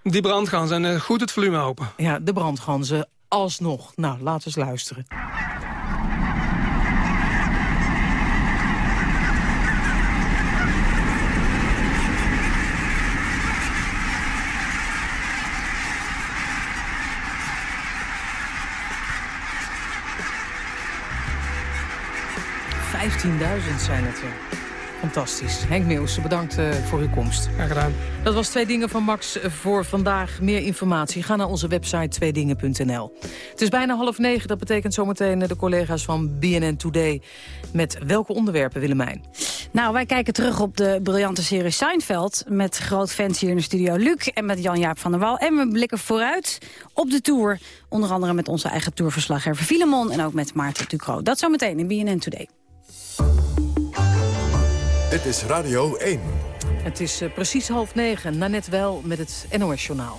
Die brandganzen. En uh, goed het volume open. Ja, de brandganzen. Alsnog. Nou, laten we eens luisteren. 10.000 zijn het. ja. Fantastisch. Henk Meeuwse, bedankt uh, voor uw komst. Graag gedaan. Dat was Twee Dingen van Max voor vandaag. Meer informatie, ga naar onze website tweedingen.nl. Het is bijna half negen, dat betekent zometeen de collega's van BNN Today. Met welke onderwerpen, Willemijn? Nou, wij kijken terug op de briljante serie Seinfeld... met groot fans hier in de studio Luc en met Jan-Jaap van der Wal. En we blikken vooruit op de Tour. Onder andere met onze eigen tourverslaggever Filemon... en ook met Maarten Ducro. Dat zometeen in BNN Today. Dit is Radio 1. Het is uh, precies half negen, net wel met het NOS-journaal.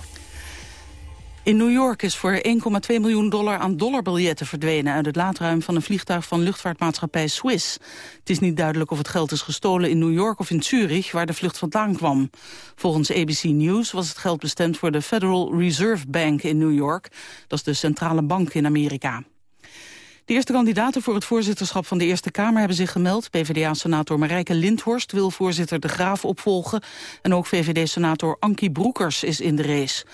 In New York is voor 1,2 miljoen dollar aan dollarbiljetten verdwenen... uit het laadruim van een vliegtuig van luchtvaartmaatschappij Swiss. Het is niet duidelijk of het geld is gestolen in New York of in Zurich... waar de vlucht vandaan kwam. Volgens ABC News was het geld bestemd voor de Federal Reserve Bank in New York. Dat is de centrale bank in Amerika. De eerste kandidaten voor het voorzitterschap van de Eerste Kamer hebben zich gemeld. PvdA-senator Marijke Lindhorst wil voorzitter De Graaf opvolgen. En ook VVD-senator Ankie Broekers is in de race.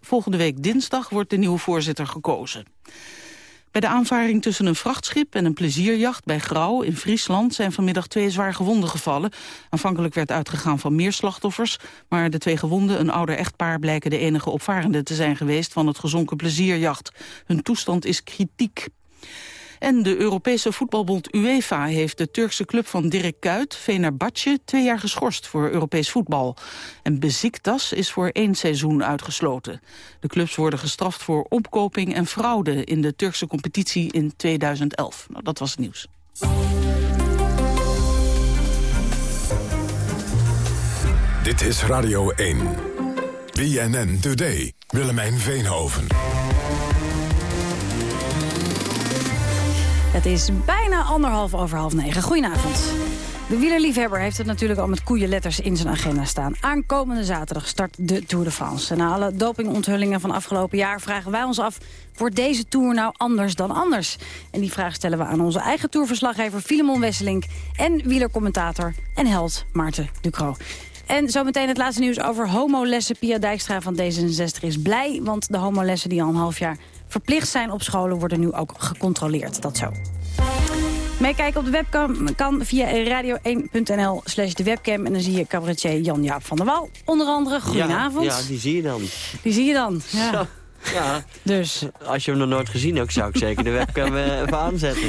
Volgende week dinsdag wordt de nieuwe voorzitter gekozen. Bij de aanvaring tussen een vrachtschip en een plezierjacht bij Grauw in Friesland zijn vanmiddag twee zwaar gewonden gevallen. Aanvankelijk werd uitgegaan van meer slachtoffers, maar de twee gewonden, een ouder echtpaar, blijken de enige opvarenden te zijn geweest van het gezonken plezierjacht. Hun toestand is kritiek. En de Europese voetbalbond UEFA heeft de Turkse club van Dirk Kuyt, Fenerbahce, twee jaar geschorst voor Europees voetbal. En Beziktas is voor één seizoen uitgesloten. De clubs worden gestraft voor opkoping en fraude in de Turkse competitie in 2011. Nou, dat was het nieuws. Dit is Radio 1. BNN Today. Willemijn Veenhoven. Het is bijna anderhalf over half negen. Goedenavond. De wielerliefhebber heeft het natuurlijk al met koeienletters in zijn agenda staan. Aankomende zaterdag start de Tour de France. Na alle dopingonthullingen van afgelopen jaar vragen wij ons af... wordt deze Tour nou anders dan anders? En die vraag stellen we aan onze eigen tourverslaggever Filemon Wesselink... en wielercommentator en held Maarten Ducro. En zometeen het laatste nieuws over homolessen. Pia Dijkstra van D66 is blij, want de homolessen die al een half jaar verplicht zijn op scholen worden nu ook gecontroleerd. Dat zo. Meekijken op de webcam kan via radio1.nl slash de webcam. En dan zie je cabaretier Jan-Jaap van der Wal. Onder andere, goedenavond. Ja, ja, die zie je dan. Die zie je dan, ja. Ja, dus. als je hem nog nooit gezien hebt, zou ik zeker de webcam uh, even aanzetten.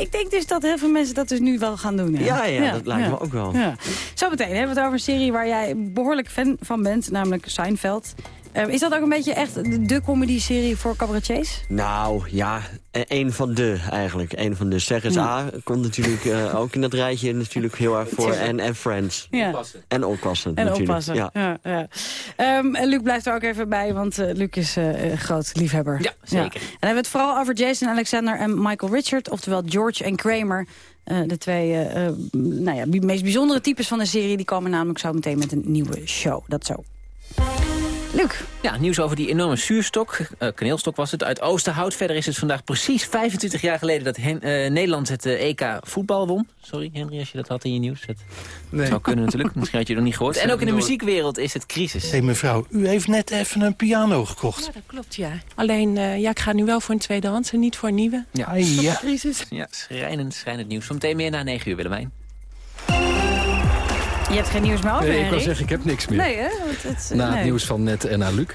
ik denk dus dat heel veel mensen dat dus nu wel gaan doen. Ja, ja, ja, dat lijkt me ook wel. Ja. Zometeen hebben we het over een serie waar jij behoorlijk fan van bent, namelijk Seinfeld. Uh, is dat ook een beetje echt de comedy-serie voor cabaretiers? Nou, ja, e- een van de eigenlijk. Een van de. Zeg eens A komt natuurlijk uh, ook in dat rijtje natuurlijk heel erg voor. En, en Friends. Ja. En oppassen En natuurlijk. oppassen, ja. ja, ja. Um, Luc blijft er ook even bij, want uh, Luc is een groot liefhebber. Ja, zeker. En dan hebben we het vooral over Jason Alexander en Michael Richard. Oftewel George en Kramer. de twee nou ja, meest bijzondere types van de serie... die komen namelijk zo meteen met een nieuwe show. Dat zo. Luc. Ja, nieuws over die enorme zuurstok, uh, kaneelstok was het, uit Oosterhout. Verder is het vandaag precies 25 jaar geleden dat Hen uh, Nederland het uh, EK voetbal won. Sorry Henry, als je dat had in je nieuws. Het nee. zou kunnen natuurlijk, misschien had je het nog niet gehoord. En ook in de muziekwereld is het crisis. Hé hey, mevrouw, u heeft net even een piano gekocht. Ja, dat klopt ja. Alleen, ja, ik ga nu wel voor een tweedehands en niet voor een nieuwe. Ja, ja. crisis. Ja, schrijnend, schrijnend nieuws. Zometeen meer na 9 uur, Willemijn. Je hebt geen nieuws meer over, Nee, ik wil zeggen, ik heb niks meer. Nee, hè? Het, het, Na nee. het nieuws van net en naar Luc.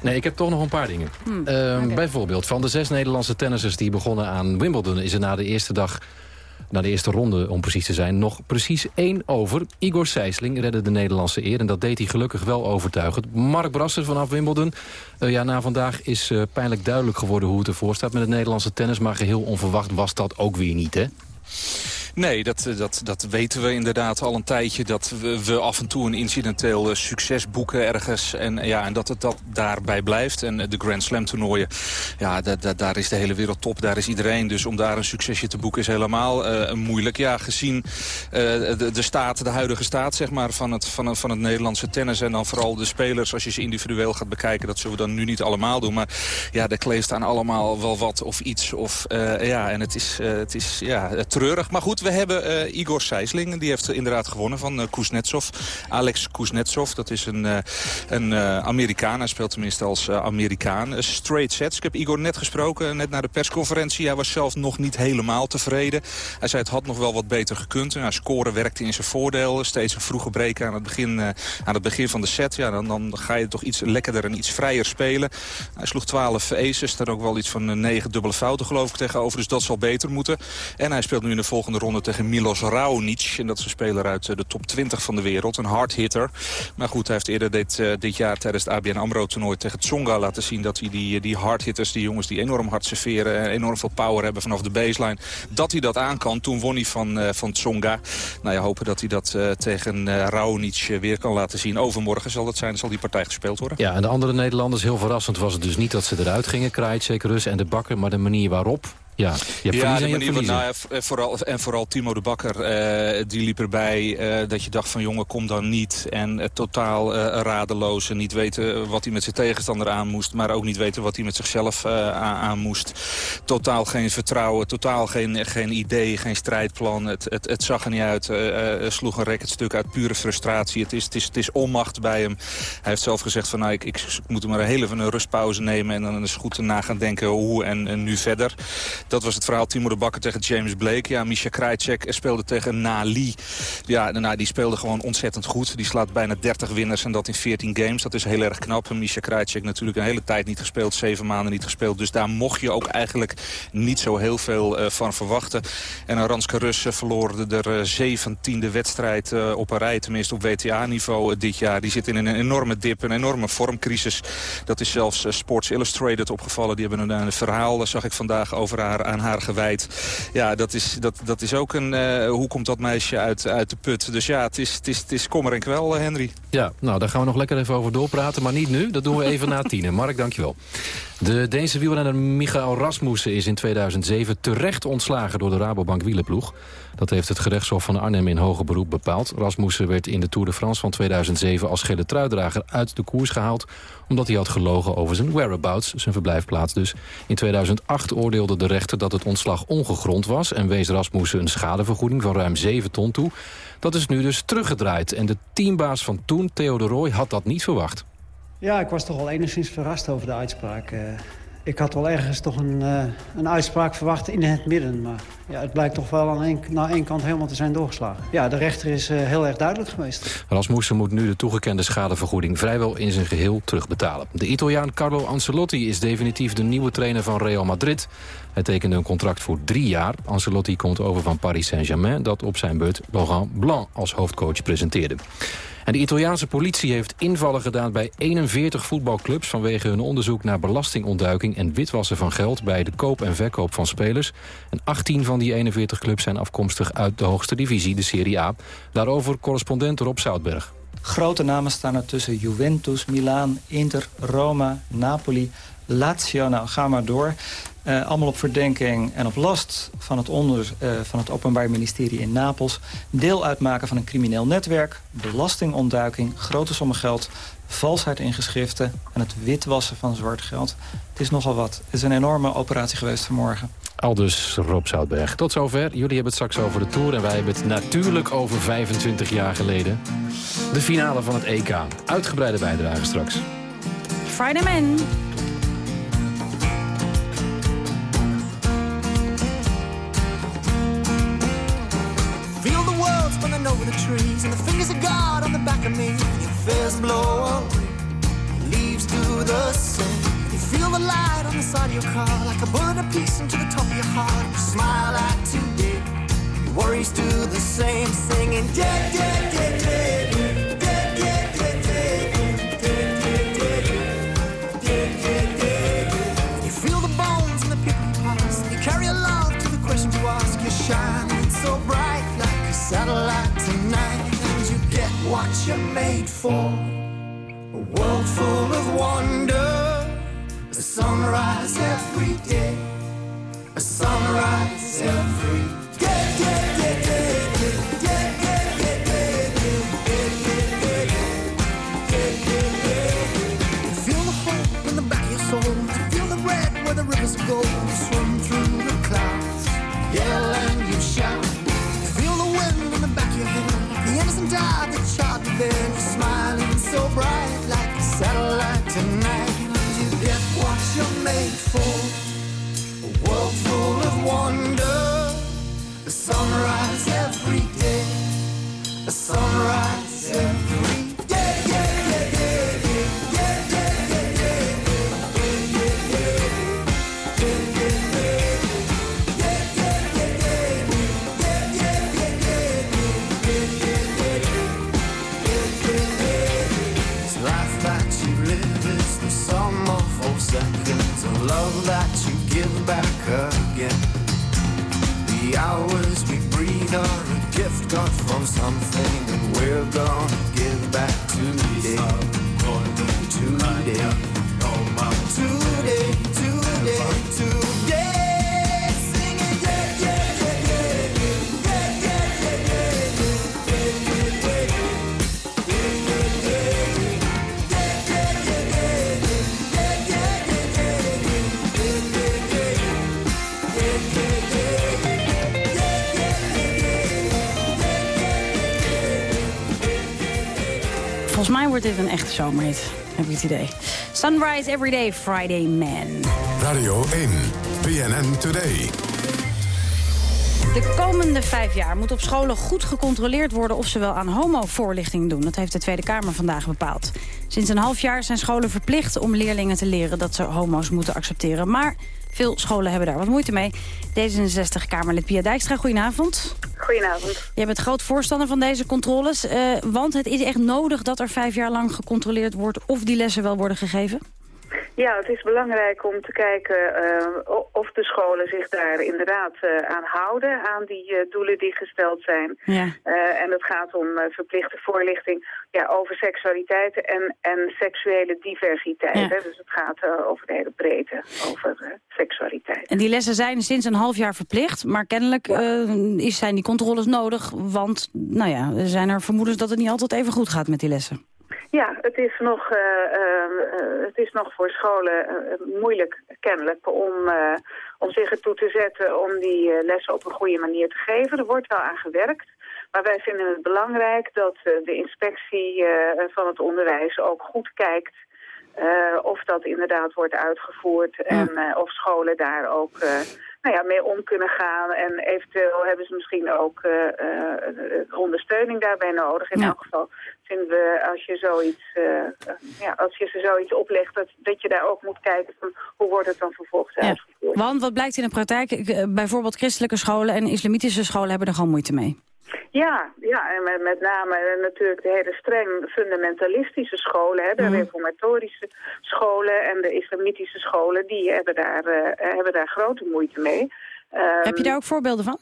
Nee, ik heb toch nog een paar dingen. Hmm, Uh, okay. Bijvoorbeeld, van de zes Nederlandse tennissers die begonnen aan Wimbledon... is er na de eerste dag, na de eerste ronde om precies te zijn... nog precies één over. Igor Sijsling redde de Nederlandse eer en dat deed hij gelukkig wel overtuigend. Mark Brasser vanaf Wimbledon. Uh, ja, na vandaag is uh, pijnlijk duidelijk geworden hoe het ervoor staat met het Nederlandse tennis... maar geheel onverwacht was dat ook weer niet, hè? Nee, dat, dat, dat weten we inderdaad al een tijdje. Dat we, we af en toe een incidenteel uh, succes boeken ergens. En, ja, en dat het dat daarbij blijft. En de Grand Slam toernooien, ja, da, da, daar is de hele wereld top. Daar is iedereen. Dus om daar een succesje te boeken is helemaal uh, moeilijk. Ja, gezien de, de staat, de huidige staat zeg maar, van, het, van, van het Nederlandse tennis. En dan vooral de spelers, als je ze individueel gaat bekijken. Dat zullen we dan nu niet allemaal doen. Maar ja, de kleeft staan allemaal wel wat of iets. Of, ja, en het is, het is ja, treurig. Maar goed, we hebben Igor Sijsling. Die heeft inderdaad gewonnen van Kuznetsov. Alex Kuznetsov, dat is een, een Amerikaan. Hij speelt tenminste als Amerikaan. straight sets. Ik heb Igor net gesproken, net na de persconferentie. Hij was zelf nog niet helemaal tevreden. Hij zei het had nog wel wat beter gekund. Scoren werkte in zijn voordeel. Steeds een vroege break aan het begin, aan het begin van de set. Ja, dan, dan ga je toch iets lekkerder en iets vrijer spelen. Hij sloeg 12 aces, daar ook wel iets van 9 dubbele fouten geloof ik tegenover. Dus dat zal beter moeten. En hij speelt nu in de volgende ronde tegen Milos Raonic. En dat is een speler uit de top 20 van de wereld. Een hard hitter. Maar goed, hij heeft eerder dit, dit jaar tijdens het ABN AMRO toernooi tegen Tsonga laten zien... dat hij die, die hard hitters, die jongens die enorm hard serveren... en enorm veel power hebben vanaf de baseline, dat hij dat aan kan. Toen won hij van, van Tsonga. Nou ja, hopen dat hij dat tegen Raonic weer kan laten zien. Overmorgen zal dat zijn, zal die partij gespeeld worden. Ja, en de andere Nederlanders, heel verrassend was het dus niet dat ze eruit gingen. Krajicek, Rus en de Bakker, maar de manier waarop ja, je hebt ja, de manier, nou, vooral, en vooral Timo de Bakker, uh, die liep erbij uh, dat je dacht van jongen, kom dan niet. En uh, totaal radeloos en niet weten wat hij met zijn tegenstander aan moest. Maar ook niet weten wat hij met zichzelf aan, aan, moest. Totaal geen vertrouwen, totaal geen, geen idee, geen strijdplan. Het, het, het zag er niet uit. sloeg een stuk uit pure frustratie. Het is, het, is, het is onmacht bij hem. Hij heeft zelf gezegd van nou, ik, ik, ik moet maar een hele van een rustpauze nemen. En dan is goed na gaan denken hoe en, en nu verder. Dat was het verhaal Timo de Bakker tegen James Blake. Ja, Misha Krajcek speelde tegen Nali. Ja, nou, die speelde gewoon ontzettend goed. Die slaat bijna 30 winners en dat in 14 games. Dat is heel erg knap. Misha Krajcek natuurlijk een hele tijd niet gespeeld. Zeven maanden niet gespeeld. Dus daar mocht je ook eigenlijk niet zo heel veel uh, van verwachten. En een Ranske Russen verloor er zeventiende wedstrijd uh, op een rij. Tenminste op WTA-niveau uh, dit jaar. Die zit in een enorme dip, een enorme vormcrisis. Dat is zelfs Sports Illustrated opgevallen. Die hebben een, een verhaal, dat zag ik vandaag, over haar aan haar gewijd. Ja, dat is, dat, dat is ook een... Uh, hoe komt dat meisje uit, uit de put? Dus ja, het is, het is, het is kommer en kwel, uh, Henry. Ja, nou, daar gaan we nog lekker even over doorpraten. Maar niet nu, dat doen we even na tienen. Mark, dankjewel. De Deense wielrenner Michael Rasmussen is in 2007 terecht ontslagen door de Rabobank wielerploeg. Dat heeft het gerechtshof van Arnhem in hoger beroep bepaald. Rasmussen werd in de Tour de France van 2007 als gele truidrager uit de koers gehaald... omdat hij had gelogen over zijn whereabouts, zijn verblijfplaats dus. In 2008 oordeelde de rechter dat het ontslag ongegrond was... en wees Rasmussen een schadevergoeding van ruim 7 ton toe. Dat is nu dus teruggedraaid. En de teambaas van toen, Theo de Rooij, had dat niet verwacht. Ja, ik was toch wel enigszins verrast over de uitspraak. Uh, ik had wel ergens toch een, uh, een uitspraak verwacht in het midden. Maar ja, het blijkt toch wel aan één, naar één kant helemaal te zijn doorgeslagen. Ja, de rechter is uh, heel erg duidelijk geweest. Rasmussen moet nu de toegekende schadevergoeding vrijwel in zijn geheel terugbetalen. De Italiaan Carlo Ancelotti is definitief de nieuwe trainer van Real Madrid. Hij tekende een contract voor drie jaar. Ancelotti komt over van Paris Saint-Germain... dat op zijn beurt Laurent Blanc als hoofdcoach presenteerde. De Italiaanse politie heeft invallen gedaan bij 41 voetbalclubs... vanwege hun onderzoek naar belastingontduiking en witwassen van geld... bij de koop en verkoop van spelers. En 18 van die 41 clubs zijn afkomstig uit de hoogste divisie, de Serie A. Daarover correspondent Rob Zoutberg. Grote namen staan er tussen Juventus, Milaan, Inter, Roma, Napoli, Lazio. Nou, ga maar door. Uh, allemaal op verdenking en op last van het, onder, uh, van het Openbaar Ministerie in Napels. Deel uitmaken van een crimineel netwerk, belastingontduiking, grote sommen geld... valsheid in geschriften en het witwassen van zwart geld. Het is nogal wat. Het is een enorme operatie geweest vanmorgen. Aldus Rob Zoutberg. Tot zover. Jullie hebben het straks over de Tour... en wij hebben het natuurlijk over 25 jaar geleden. De finale van het EK. Uitgebreide bijdrage straks. Friday Man. Over the trees and the fingers of God on the back of me. Your fears blow away, leaves do the same. You feel the light on the side of your car like a bullet apiece into the top of your heart. You smile at today, your worries do the same, singing dead, dead, dead, dead. Carry a to the questions you ask. You're shining so bright like a satellite what you're made for. A world full of wonder. A sunrise every day. A sunrise every day. day, day, day, day, day. Feel the hope in the back of your soul. Feel the red where the Rivers gold swim through the clouds, yell and you're smiling so bright like a satellite tonight. You get what you're made for. A world full of wonder. Love that you give back again. The hours we breathe are a gift got from something that we're gonna give back today. Today. Wordt dit een echte zomerhit, heb ik het idee. Sunrise Everyday Friday Man. Radio 1, BNN Today. De komende vijf jaar moet op scholen goed gecontroleerd worden... of ze wel aan homovoorlichting doen. Dat heeft de Tweede Kamer vandaag bepaald. Sinds een half jaar zijn scholen verplicht om leerlingen te leren... dat ze homo's moeten accepteren. Maar veel scholen hebben daar wat moeite mee. D66-Kamerlid Pia Dijkstra, goedenavond. Goedenavond. Jij bent groot voorstander van deze controles. eh, want het is echt nodig dat er vijf jaar lang gecontroleerd wordt... of die lessen wel worden gegeven? Ja, het is belangrijk om te kijken eh, of de scholen zich daar inderdaad eh, aan houden, aan die eh, doelen die gesteld zijn. Ja. En het gaat om verplichte voorlichting ja, over seksualiteit en, en seksuele diversiteit. Ja. Hè? Dus het gaat over de hele breedte, over seksualiteit. En die lessen zijn sinds een half jaar verplicht. Maar kennelijk is, zijn die controles nodig. Want nou ja, er zijn er vermoedens dat het niet altijd even goed gaat met die lessen. Ja, het is nog, eh, eh, eh, het is nog voor scholen moeilijk kennelijk om, om zich ertoe te zetten om die lessen op een goede manier te geven. Er wordt wel aan gewerkt. Maar wij vinden het belangrijk dat de inspectie van het onderwijs ook goed kijkt of dat inderdaad wordt uitgevoerd en of scholen daar ook nou ja, mee om kunnen gaan. En eventueel hebben ze misschien ook eh, eh, ondersteuning daarbij nodig. In elk geval vinden we als je zoiets, eh, ja, als je ze zoiets oplegt, dat, dat je daar ook moet kijken van hoe wordt het dan vervolgens uitgevoerd. Want wat blijkt in de praktijk, bijvoorbeeld christelijke scholen en islamitische scholen hebben er gewoon moeite mee. Ja, ja en met, met name eh, natuurlijk de hele streng fundamentalistische scholen, hè, de Mhm. reformatorische scholen en de islamitische scholen, die hebben daar, eh, hebben daar grote moeite mee. Heb je daar ook voorbeelden van?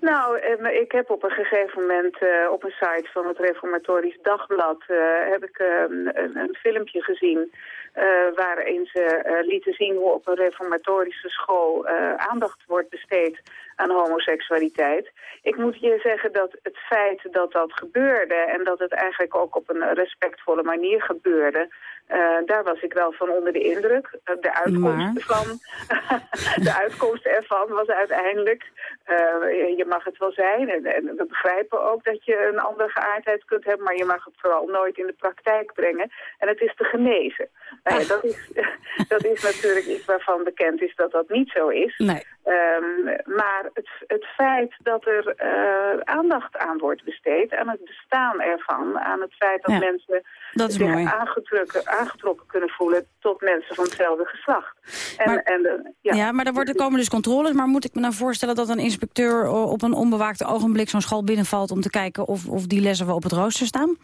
Nou, eh, ik heb op een gegeven moment op een site van het Reformatorisch Dagblad heb ik eh, een, een filmpje gezien eh, waarin ze eh, lieten zien hoe op een reformatorische school eh, aandacht wordt besteed aan homoseksualiteit. Ik moet je zeggen dat het feit dat dat gebeurde en dat het eigenlijk ook op een respectvolle manier gebeurde, eh, daar was ik wel van onder de indruk. Eh, de uitkomst Maar? ervan, (laughs) de uitkomst ervan was uiteindelijk, eh, je- mag het wel zijn en, en we begrijpen ook dat je een andere geaardheid kunt hebben, maar je mag het vooral nooit in de praktijk brengen. En het is te genezen. Nou dat, is, (laughs) dat is natuurlijk iets waarvan bekend is dat dat niet zo is. Nee. Ehm, maar het, het feit dat er eh, aandacht aan wordt besteed, aan het bestaan ervan, aan het feit dat Ja, mensen dat zich aangetrokken, aangetrokken kunnen voelen tot mensen van hetzelfde geslacht. En, Maar- en Ja, ja. maar er, wordt, er komen dus controles. Maar moet ik me nou voorstellen dat een inspecteur o- op een onbewaakte ogenblik zo'n school binnenvalt om te kijken of, of die lessen wel op het rooster staan?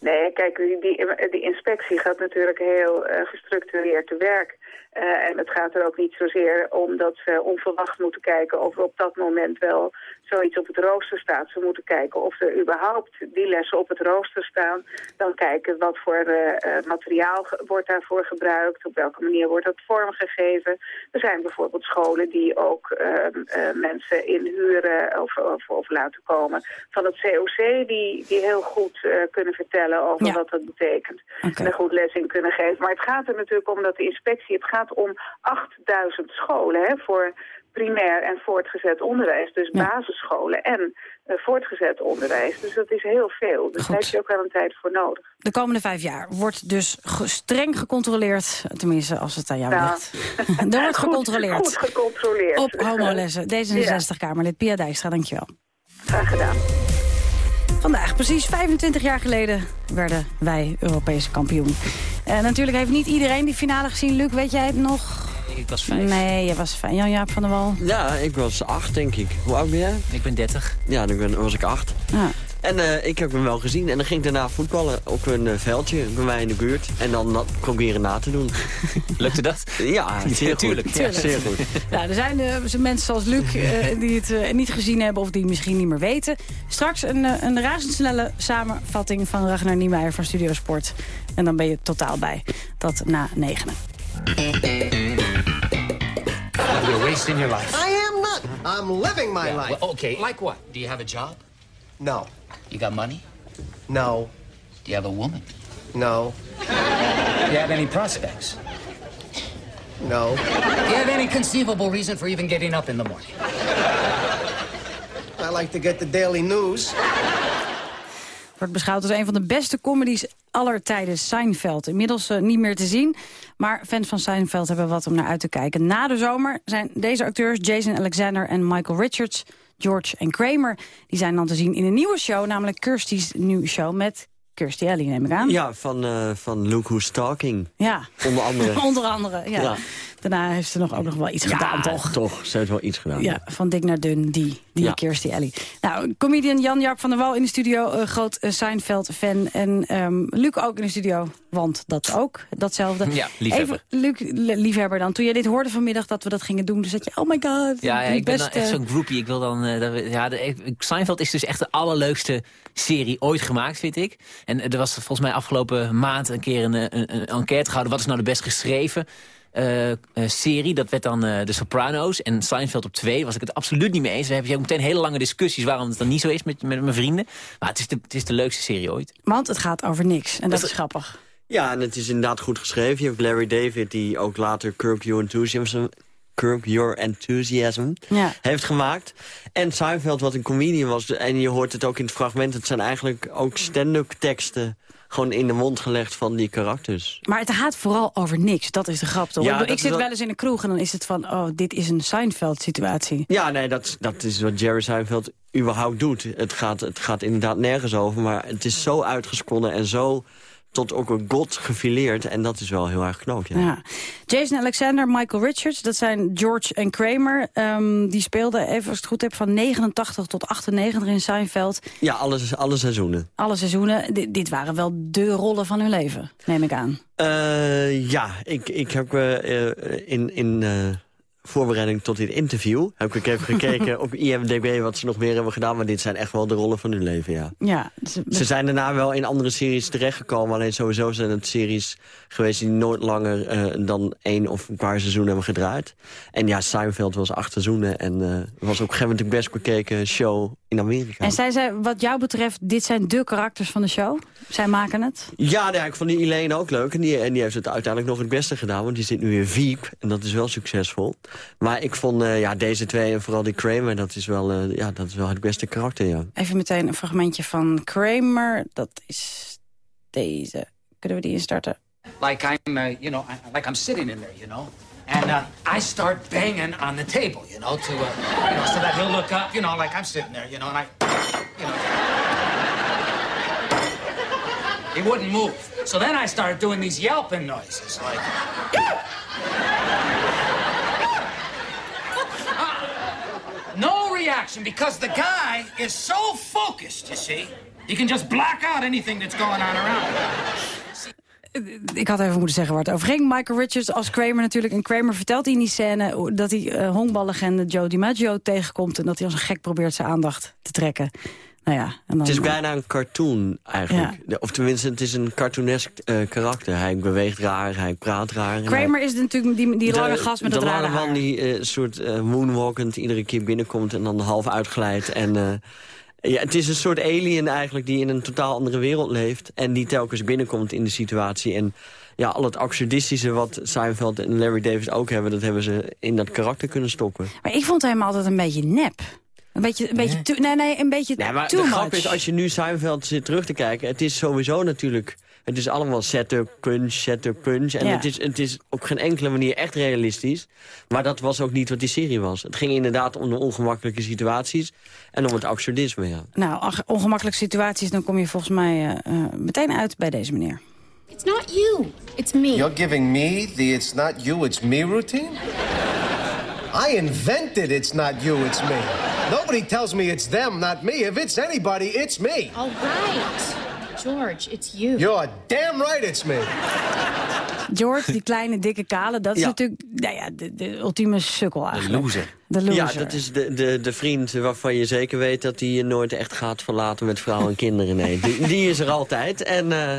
Nee, kijk, die, die, die inspectie gaat natuurlijk heel eh, gestructureerd te werk. Eh, en het gaat er ook niet zozeer om dat ze onverwacht moeten kijken of er op dat moment wel zoiets op het rooster staat. Ze moeten kijken of er überhaupt die lessen op het rooster staan. Dan kijken wat voor eh, eh, materiaal wordt daarvoor gebruikt, op welke manier wordt dat vormgegeven. Er zijn bijvoorbeeld scholen die ook eh, eh, mensen inhuren of, of, of laten komen van het COC die, die heel goed kunnen vertellen over Ja. wat dat betekent. En een goed les in kunnen geven. Maar het gaat er natuurlijk om dat de inspectie, het gaat om 8000 scholen hè, voor primair en voortgezet onderwijs. Dus basisscholen en eh, voortgezet onderwijs. Dus dat is heel veel. Dus daar heb je ook wel een tijd voor nodig. De komende vijf jaar wordt dus streng gecontroleerd. Tenminste, als het aan jou Nou, ligt. (laughs) er wordt (laughs) goed- gecontroleerd. Goed gecontroleerd. Op homolessen. (laughs) D66-Kamerlid Pia Dijkstra, dankjewel. Graag gedaan. Vandaag, precies 25 jaar geleden, werden wij Europese kampioen. En natuurlijk heeft niet iedereen die finale gezien. Luc, weet jij het nog? Ik was vijf. Nee, je was fijn. Jan-Jaap van der Wal. Ja, ik was acht, denk ik. Hoe oud ben jij? Ik ben 30. Ja, dan ben- was ik acht. Ja. En eh, ik heb hem wel gezien. En dan ging ik daarna voetballen op een eh, veldje bij mij in de buurt. En dan proberen na te doen. (laughs) Lukte dat? (laughs) Ja, zeer goed. Tuurlijk, Ja, zeer goed. (laughs) Nou, er zijn eh, zo mensen zoals Luc eh, die het niet gezien hebben of die het misschien niet meer weten. Straks een, een razendsnelle samenvatting van Ragnar Niemeyer van Studio Sport. En dan ben je totaal bij. Dat na negenen. You're wasting your life. I am not. I'm living my Yeah, life. well, okay, like what? Do you have a job? No. You got money? No. Do you have a woman? No. Do you have any prospects? No. Do you have any conceivable reason for even getting up in the morning? I like to get the daily news. Wordt beschouwd als een van de beste comedies aller tijden, Seinfeld. Inmiddels eh, niet meer te zien, maar fans van Seinfeld hebben wat om naar uit te kijken. Na de zomer zijn deze acteurs, Jason Alexander en Michael Richards... George en Kramer, die zijn dan te zien in een nieuwe show... namelijk Kirsty's nieuwe show met Kirstie Alley, neem ik aan. Ja, van, eh, van Look Who's Talking. Ja. Onder andere. (laughs) Onder andere, ja. Ja. Daarna heeft ze nog ook nog wel iets gedaan, toch? toch. Ze heeft wel iets gedaan. Ja, van dik naar dun, die, die Ja. Kirstie Alley. Nou, comedian Jan-Jaap van der Wal in de studio, eh, groot eh, Seinfeld-fan. En ehm, Luc ook in de studio, want dat ook, datzelfde. Ja, liefhebber. Even, Luc, li- liefhebber dan. Toen je dit hoorde vanmiddag dat we dat gingen doen, dus dat je, oh my god. Ja, ja ik ben dan echt zo'n groupie. Ik wil dan, eh, dat we- ja, de, Seinfeld is dus echt de allerleukste serie ooit gemaakt, vind ik. En er was volgens mij afgelopen maand een keer een, een, een enquête gehouden. Wat is nou de best geschreven serie? Dat werd dan eh The Sopranos en Seinfeld op twee. Was ik het absoluut niet mee eens. We hebben ook meteen hele lange discussies waarom het dan niet zo is met, met mijn vrienden. Maar het is, de, het is de leukste serie ooit. Want het gaat over niks. En dat is grappig. Ja, en het is inderdaad goed geschreven. Je hebt Larry David, die ook later Curb Your Enthusiasm, Curb Your Enthusiasm Ja. heeft gemaakt. En Seinfeld, wat een comedian was. En je hoort het ook in het fragment. Het zijn eigenlijk ook stand-up teksten gewoon in de mond gelegd van die karakters. Maar het gaat vooral over niks. Dat is de grap, toch? Ja, ik bedoel, dat ik zit wel eens in een kroeg en dan is het van... oh, dit is een Seinfeld-situatie. Ja, nee, dat, dat is wat Jerry Seinfeld überhaupt doet. Het gaat, het gaat inderdaad nergens over, maar het is zo uitgesponnen en zo tot ook een god gefileerd. En dat is wel heel erg knap, ja. Ja. Jason Alexander, Michael Richards, dat zijn George en Kramer. Ehm, die speelden, even als ik het goed heb, van 89 tot 98 in Seinfeld. Ja, alle, alle seizoenen. Alle seizoenen. Dit- dit waren wel de rollen van hun leven, neem ik aan. Eh, ja, ik, ik heb eh, eh, in, in voorbereiding tot dit interview... heb ik even gekeken op IMDb wat ze nog meer hebben gedaan... maar dit zijn echt wel de rollen van hun leven, ja. Ja, ze- Ze zijn daarna wel in andere series terechtgekomen. Alleen sowieso zijn het series geweest die nooit langer eh, dan één of een paar seizoenen hebben gedraaid. En ja, Seinfeld was acht seizoenen. En eh was ook gewend de best bekeken show in Amerika. En zij zei, wat jou betreft, dit zijn de karakters van de show. Zij maken het. Ja, nee, ik vond die Elaine ook leuk. En die, en die heeft het uiteindelijk nog het beste gedaan. Want die zit nu in Veep. En dat is wel succesvol. Maar ik vond eh, ja, deze twee en vooral die Kramer... dat is wel, eh, ja, dat is wel het beste karakter, ja. Even meteen een fragmentje van Kramer. Dat is deze. Kunnen we die instarten? Like I'm, uh, you know, I- like I'm sitting in there, you know, and uh, I start banging on the table, you know, to, uh, you know, so that he'll look up, you know, like I'm sitting there, you know, and I, you know. He wouldn't move. So then I started doing these yelping noises, like. No reaction because the guy is so focused, you see. He can just black out anything that's going on around. Ik had even moeten zeggen waar het over ging. Michael Richards als Kramer natuurlijk. En Kramer vertelt in die scène dat hij eh honkballegende Joe DiMaggio tegenkomt... en dat hij als een gek probeert zijn aandacht te trekken. Nou ja, en dan, Het is bijna een cartoon eigenlijk. Of tenminste, het is een cartoonesk eh, karakter. Hij beweegt raar, hij praat raar. hij- Kramer is natuurlijk die, die De- lange gast met de dat rare lange man haar. die eh, soort eh, moonwalkend iedere keer binnenkomt... en dan half uitglijdt. En, ja, het is een soort alien eigenlijk die in een totaal andere wereld leeft... en die telkens binnenkomt in de situatie. En ja, al het absurdistische wat Seinfeld en Larry David ook hebben... dat hebben ze in dat karakter kunnen stoppen. Maar ik vond hem altijd een beetje nep. Een beetje, een beetje, too- nee, nee, een beetje Nee, maar too de grap much. is, als je nu Seinfeld zit terug te kijken... het is sowieso natuurlijk... Het is allemaal setup, punch, setup, punch. En Ja. het, is, het is op geen enkele manier echt realistisch. Maar dat was ook niet wat die serie was. Het ging inderdaad om de ongemakkelijke situaties... en om het absurdisme, ja. Nou, ongemakkelijke situaties, dan kom je volgens mij eh, eh, meteen uit bij deze meneer. It's not you. It's me. You're giving me the it's not you, it's me routine? I invented it's not you, it's me. Nobody tells me it's them, not me. If it's anybody, it's me. All right. George, it's you. You're damn right it's me. George, die kleine, dikke, kale, dat is Ja. natuurlijk nou ja, de, de ultieme sukkel eigenlijk. loser. De loser. Ja, dat is de, de, de vriend waarvan je zeker weet dat hij je nooit echt gaat verlaten met vrouw en kinderen. Nee, die, die is er altijd. En eh,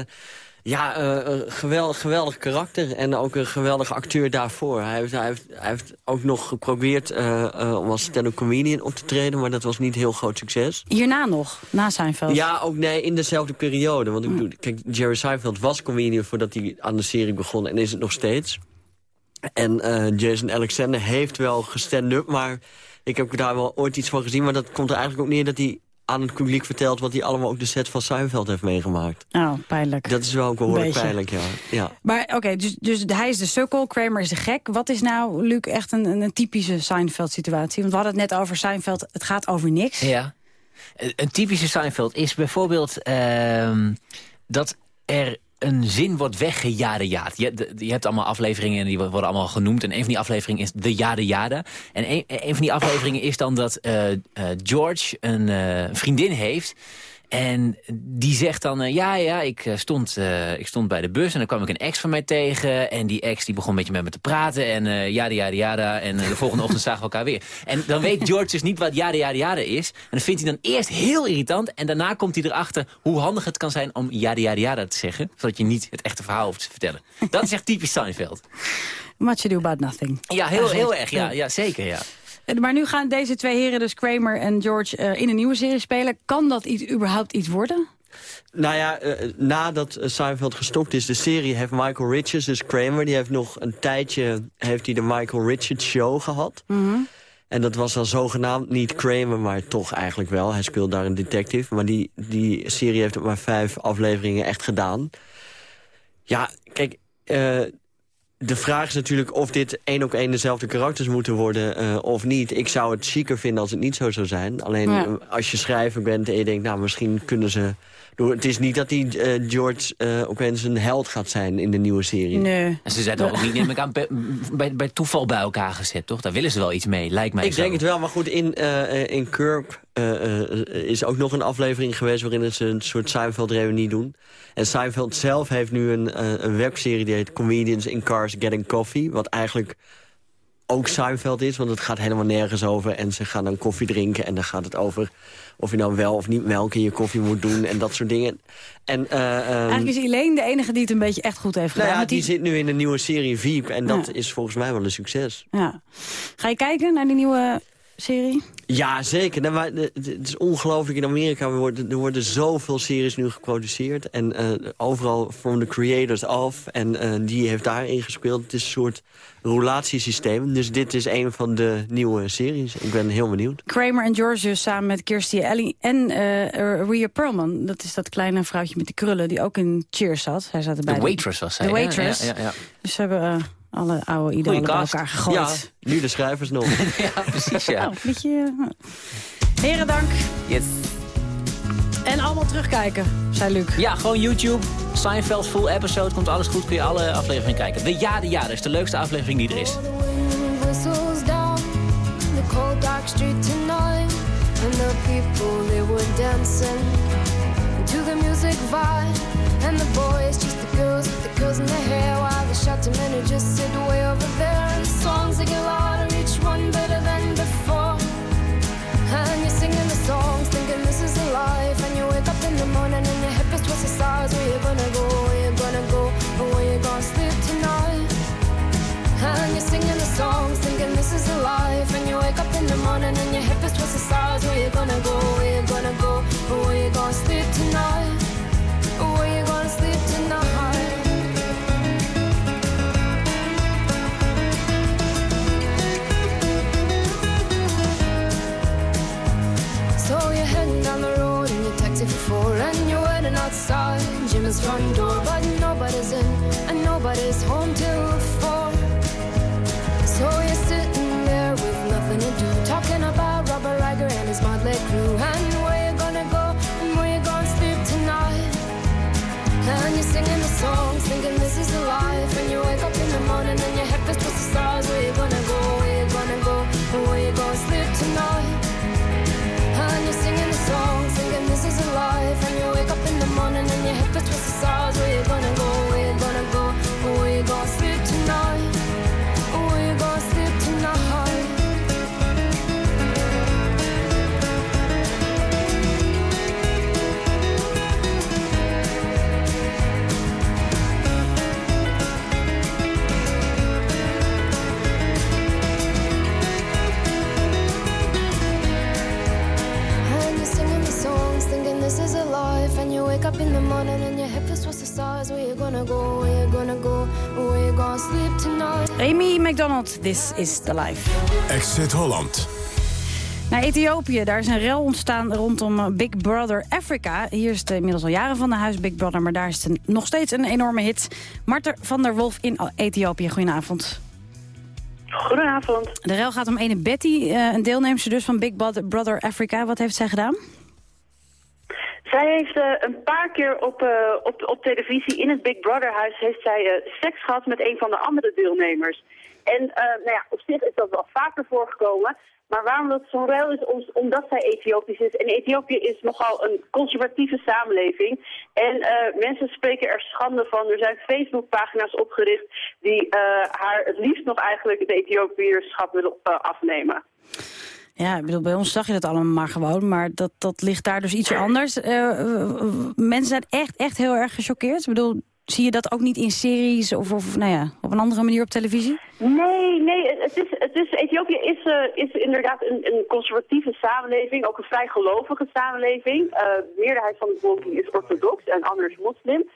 ja, eh, een geweldig, geweldig karakter en ook een geweldige acteur daarvoor. Hij heeft, hij heeft, hij heeft ook nog geprobeerd eh, eh, om als stand-up comedian op te treden, maar dat was niet heel groot succes. Hierna nog, na Seinfeld. Ja, ook nee, in dezelfde periode. Want ik bedoel, kijk, Jerry Seinfeld was comedian voordat hij aan de serie begon en is het nog steeds. En eh, Jason Alexander heeft wel gestand-up, maar ik heb daar wel ooit iets van gezien. Maar dat komt er eigenlijk ook neer dat hij aan het publiek vertelt... wat hij allemaal op de set van Seinfeld heeft meegemaakt. Oh, pijnlijk. Dat is wel ook behoorlijk Beetje. pijnlijk, ja. ja. Maar oké, dus, dus hij is de sukkel, Kramer is de gek. Wat is nou, Luc, echt een, een, een typische Seinfeld-situatie? Want we hadden het net over Seinfeld, het gaat over niks. Ja. Een een typische Seinfeld is bijvoorbeeld ehm, dat er een zin wordt weggejadejaad. Je, je hebt allemaal afleveringen en die worden allemaal genoemd. En een van die afleveringen is de jade jade. En een, een van die afleveringen is dan dat eh, eh, George een eh, vriendin heeft... En die zegt dan, eh, ja, ja, ik, eh, stond, eh, ik stond bij de bus en dan kwam ik een ex van mij tegen. En die ex die begon een beetje met me te praten. En eh jada, jada, jada. En de volgende (laughs) ochtend zagen we elkaar weer. En dan weet George dus niet wat jada, jada, jada is. En dat vindt hij dan eerst heel irritant. En daarna komt hij erachter hoe handig het kan zijn om jada, jada, jada te zeggen. Zodat je niet het echte verhaal hoeft te vertellen. Dat is echt typisch Seinfeld. Much ado about nothing. Ja, heel, heel erg. Ja, ja zeker, ja. Maar nu gaan deze twee heren, dus Kramer en George, eh, in een nieuwe serie spelen. Kan dat iets, überhaupt iets worden? Nou ja, eh, nadat Seinfeld gestopt is, de serie heeft Michael Richards, dus Kramer... die heeft nog een tijdje heeft hij de Michael Richards Show gehad. En dat was dan zogenaamd niet Kramer, maar toch eigenlijk wel. Hij speelt daar een detective. Maar die, die serie heeft maar vijf afleveringen echt gedaan. Ja, kijk... eh, de vraag is natuurlijk of dit één op één dezelfde karakters moeten worden eh, of niet. Ik zou het chiquer vinden als het niet zo zou zijn. Alleen Ja. eh, als je schrijver bent en je denkt, nou misschien kunnen ze... Door, het is niet dat die eh, George eh, opeens een held gaat zijn in de nieuwe serie. Nee. En ze zijn toch ook niet neem ik aan, bij, bij, bij toeval bij elkaar gezet, toch? Daar willen ze wel iets mee, lijkt mij Ik zo. denk het wel, maar goed, in, eh, eh, in eh, eh, is ook nog een aflevering geweest... waarin ze een soort Seinfeld-reunie doen. En Seinfeld zelf heeft nu een, eh, een webserie die heet Comedians in Cars Getting Coffee... wat eigenlijk ook Seinfeld is, want het gaat helemaal nergens over. En ze gaan dan koffie drinken en dan gaat het over... of je nou wel of niet melk in je koffie moet doen en dat soort dingen. En, eh, ehm, Eigenlijk is Elaine de enige die het een beetje echt goed heeft gedaan. nou ja, want die zit nu in een nieuwe serie Veep en dat is volgens mij wel een succes. ja. Ga je kijken naar die nieuwe serie? Ja, zeker. Nou, maar de- de- het is ongelooflijk in Amerika. Er worden, er worden zoveel series nu geproduceerd. En eh, overal from the creators of. En eh, die heeft daarin gespeeld. Het is een soort roulatiesysteem. Dus dit is een van de nieuwe series. Ik ben heel benieuwd. Kramer en George dus samen met Kirstie Ellie en eh Rhea Perlman. Dat is dat kleine vrouwtje met die krullen die ook in Cheers zat. Zij zaten bij De waitress was zij. De waitress. Ja, ja, ja. Dus ze hebben eh, alle oude idolen bij elkaar gegooid. Ja, nu de schrijvers nog. (laughs) ja precies, ja. Nou, een beetje... eh, Heren, dank. Yes. En allemaal terugkijken, zei Luc. Ja, gewoon YouTube. Seinfeld full episode. Komt alles goed. Kun je alle afleveringen kijken. De Ja, de Ja. Dat is de leukste aflevering die er is. whistles down the cold dark street tonight and the people they were dancing to the music vibe and the boys just the girls with the girls in their hair while the shouting men who just sit way over there and the songs they get louder each one better than before and you're singing the songs thinking this is the life and you wake up in the morning and your hip is twisted sides where you gonna go where you gonna go or where you gonna sleep tonight and you're singing the songs, thinking this is the life. And you wake up in the morning and your hip is twisted sides. Where you gonna go? Where you gonna go? Or where you gonna sleep tonight? outside. Jim's front door, but nobody's in, and nobody's home till Amy McDonald, This is the Life. Exit Holland. Naar Ethiopië, daar is een rel ontstaan rondom eh, Big Brother Africa. Hier is het inmiddels al jaren van de huis Big Brother, maar daar is het nog steeds een enorme hit. Marter van der Wolf in Ethiopië, goedenavond. Goedenavond. De rel gaat om ene Betty, eh, een deelnemster dus van Big Brother Africa. Wat heeft zij gedaan? Zij heeft eh, een paar keer op, eh, op, op televisie in het Big Brother huis heeft zij eh, seks gehad met een van de andere deelnemers. En nou ja, op zich is dat wel vaker voorgekomen. Maar waarom dat zo'n ruil is, om- omdat zij Ethiopisch is. En Ethiopië is nogal een conservatieve samenleving. En mensen spreken er schande van. Er zijn Facebookpagina's opgericht die haar het liefst nog eigenlijk het Ethiopiërschap willen afnemen. Ja, ik bedoel, bij ons zag je dat allemaal maar gewoon, maar dat, dat ligt daar dus ietsje anders. Eh, eh, mensen zijn echt, echt heel erg gechoqueerd. Ik bedoel, zie je dat ook niet in series of, of nou ja, op een andere manier op televisie? Nee, nee, het is, het is, Ethiopië is, eh, is inderdaad een, een conservatieve samenleving, ook een vrij gelovige samenleving. Eh, de meerderheid van de bevolking is orthodox en anders moslim.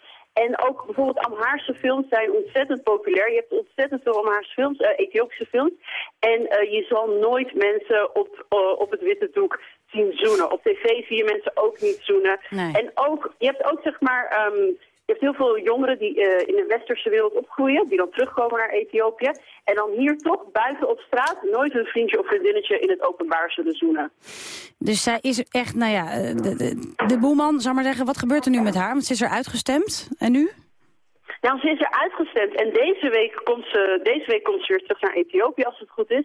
En ook bijvoorbeeld Amhaarse films zijn ontzettend populair. Je hebt ontzettend veel Amhaarse films, eh, Ethiopische films. En eh, je zal nooit mensen op, eh, op het witte doek zien zoenen. Op tv zie je mensen ook niet zoenen. Nee. En ook, je hebt ook zeg maar... ehm, je hebt heel veel jongeren die eh, in de westerse wereld opgroeien, die dan terugkomen naar Ethiopië. En dan hier toch buiten op straat nooit hun vriendje of vriendinnetje in het openbaar zullen zoenen. Dus zij is echt, nou ja, eh, de, de, de boeman, zal maar zeggen, wat gebeurt er nu met haar? Want ze is er uitgestemd. En nu? Nou, ze is er uitgestemd en deze week komt ze, deze week komt ze weer terug naar Ethiopië als het goed is.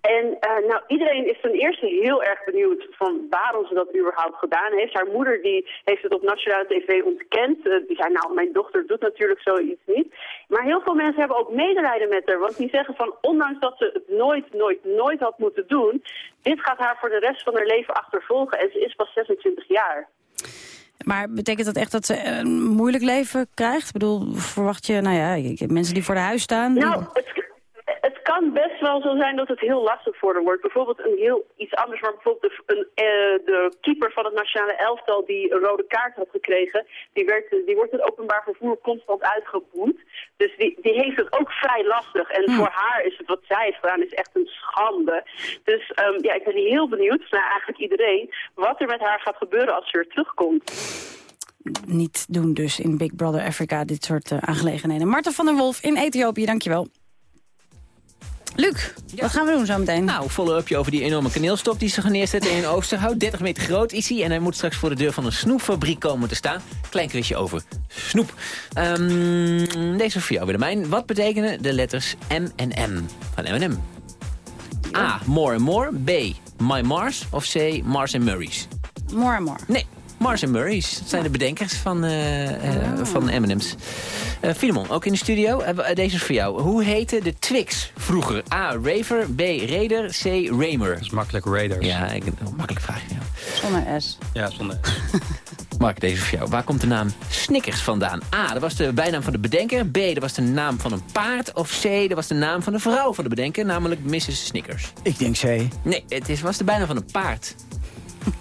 En eh, nou, iedereen is ten eerste heel erg benieuwd van waarom ze dat überhaupt gedaan heeft. Haar moeder die heeft het op nationale tv ontkend. Eh, die zei, nou, mijn dochter doet natuurlijk zoiets niet. Maar heel veel mensen hebben ook medelijden met haar. Want die zeggen van, ondanks dat ze het nooit, nooit, nooit had moeten doen... dit gaat haar voor de rest van haar leven achtervolgen. En ze is pas 26 jaar. Maar betekent dat echt dat ze een moeilijk leven krijgt? Ik bedoel, verwacht je, nou ja, mensen die voor de huis staan... Nou, kan best wel zo zijn dat het heel lastig voor haar wordt. Bijvoorbeeld een heel iets anders, maar bijvoorbeeld de, een, eh, de keeper van het nationale elftal die een rode kaart had gekregen, die, werd, die wordt het openbaar vervoer constant uitgeboend. Dus die, die heeft het ook vrij lastig. En voor haar is het wat zij heeft gedaan is echt een schande. Dus ehm, ja, ik ben heel benieuwd, naar eigenlijk iedereen, wat er met haar gaat gebeuren als ze weer terugkomt. niet doen dus in Big Brother Africa, dit soort eh, aangelegenheden. Marten van der Wolf in Ethiopië, dankjewel. Luc, wat gaan we doen zo meteen? Nou, follow-upje over die enorme kaneelstok die ze gaan neerzetten in Oosterhout. 30 meter groot is hij en hij moet straks voor de deur van een snoepfabriek komen te staan. Klein quizje over snoep. Ehm, deze voor jou, Willemijn. Wat betekenen de letters M en M van M&M? A. More and More. B. My Mars. Of C. Mars and Murray's. More and more. Nee, Mars en Murray's. Dat zijn de bedenkers van, eh eh, van M&M's. Eh Filemon, ook in de studio. Deze is voor jou. Hoe heette de Twix vroeger? A. Raver. B. Raider. C. Raymer. Dat is makkelijk Raiders. Ja, ik, makkelijk vraagje. Ja. Zonder S. Ja, zonder (laughs) Mark, deze is voor jou. Waar komt de naam Snickers vandaan? A. Dat was de bijnaam van de bedenker. B. Dat was de naam van een paard. Of C. Dat was de naam van de vrouw van de bedenker. Namelijk Mrs. Snickers. Ik denk C. Nee, het is, was de bijnaam van een paard.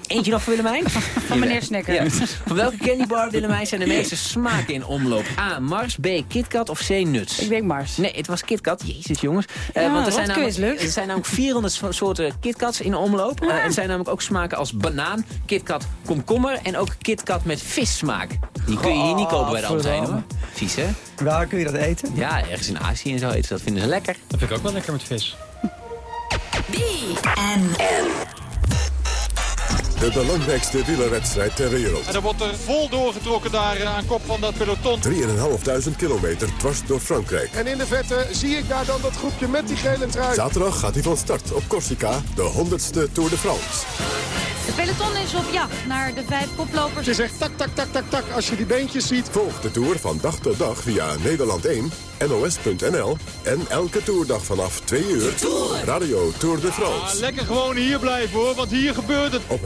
Eentje nog voor Willemijn? Van meneer Snekker. Van welke candybar, Willemijn, zijn de meeste smaken in omloop? A. Mars, B. KitKat of C. Nuts? Ik denk Mars. Nee, het was KitKat. Jezus, jongens. Eh, Ja, want er wat zijn, namelijk, er zijn namelijk 400 so- soorten KitKats in omloop. Eh, en er zijn namelijk ook smaken als banaan, KitKat komkommer... en ook KitKat met vissmaak. Die kun je hier niet kopen bij de Albert Heijn, hoor. Vies, hè? Waar kun je dat eten? Ja, ergens in Azië en zo eten ze dat. Vinden ze lekker. Dat vind ik ook wel lekker met vis. De belangrijkste wielerwedstrijd ter wereld. En er wordt er vol doorgetrokken daar eh, aan kop van dat peloton. 3.500 kilometer dwars door Frankrijk. En in de vette zie ik daar dan dat groepje met die gele trui. Zaterdag gaat hij van start op Corsica, de 100ste Tour de France. De peloton is op jacht naar de vijf koplopers. Je zegt tak, tak, tak, tak, tak als je die beentjes ziet. Volg de Tour van dag tot dag via Nederland 1, NOS.nl en elke toerdag vanaf 2 uur. Radio Tour de Ah, France. lekker gewoon hier blijven hoor, want hier gebeurt het. Op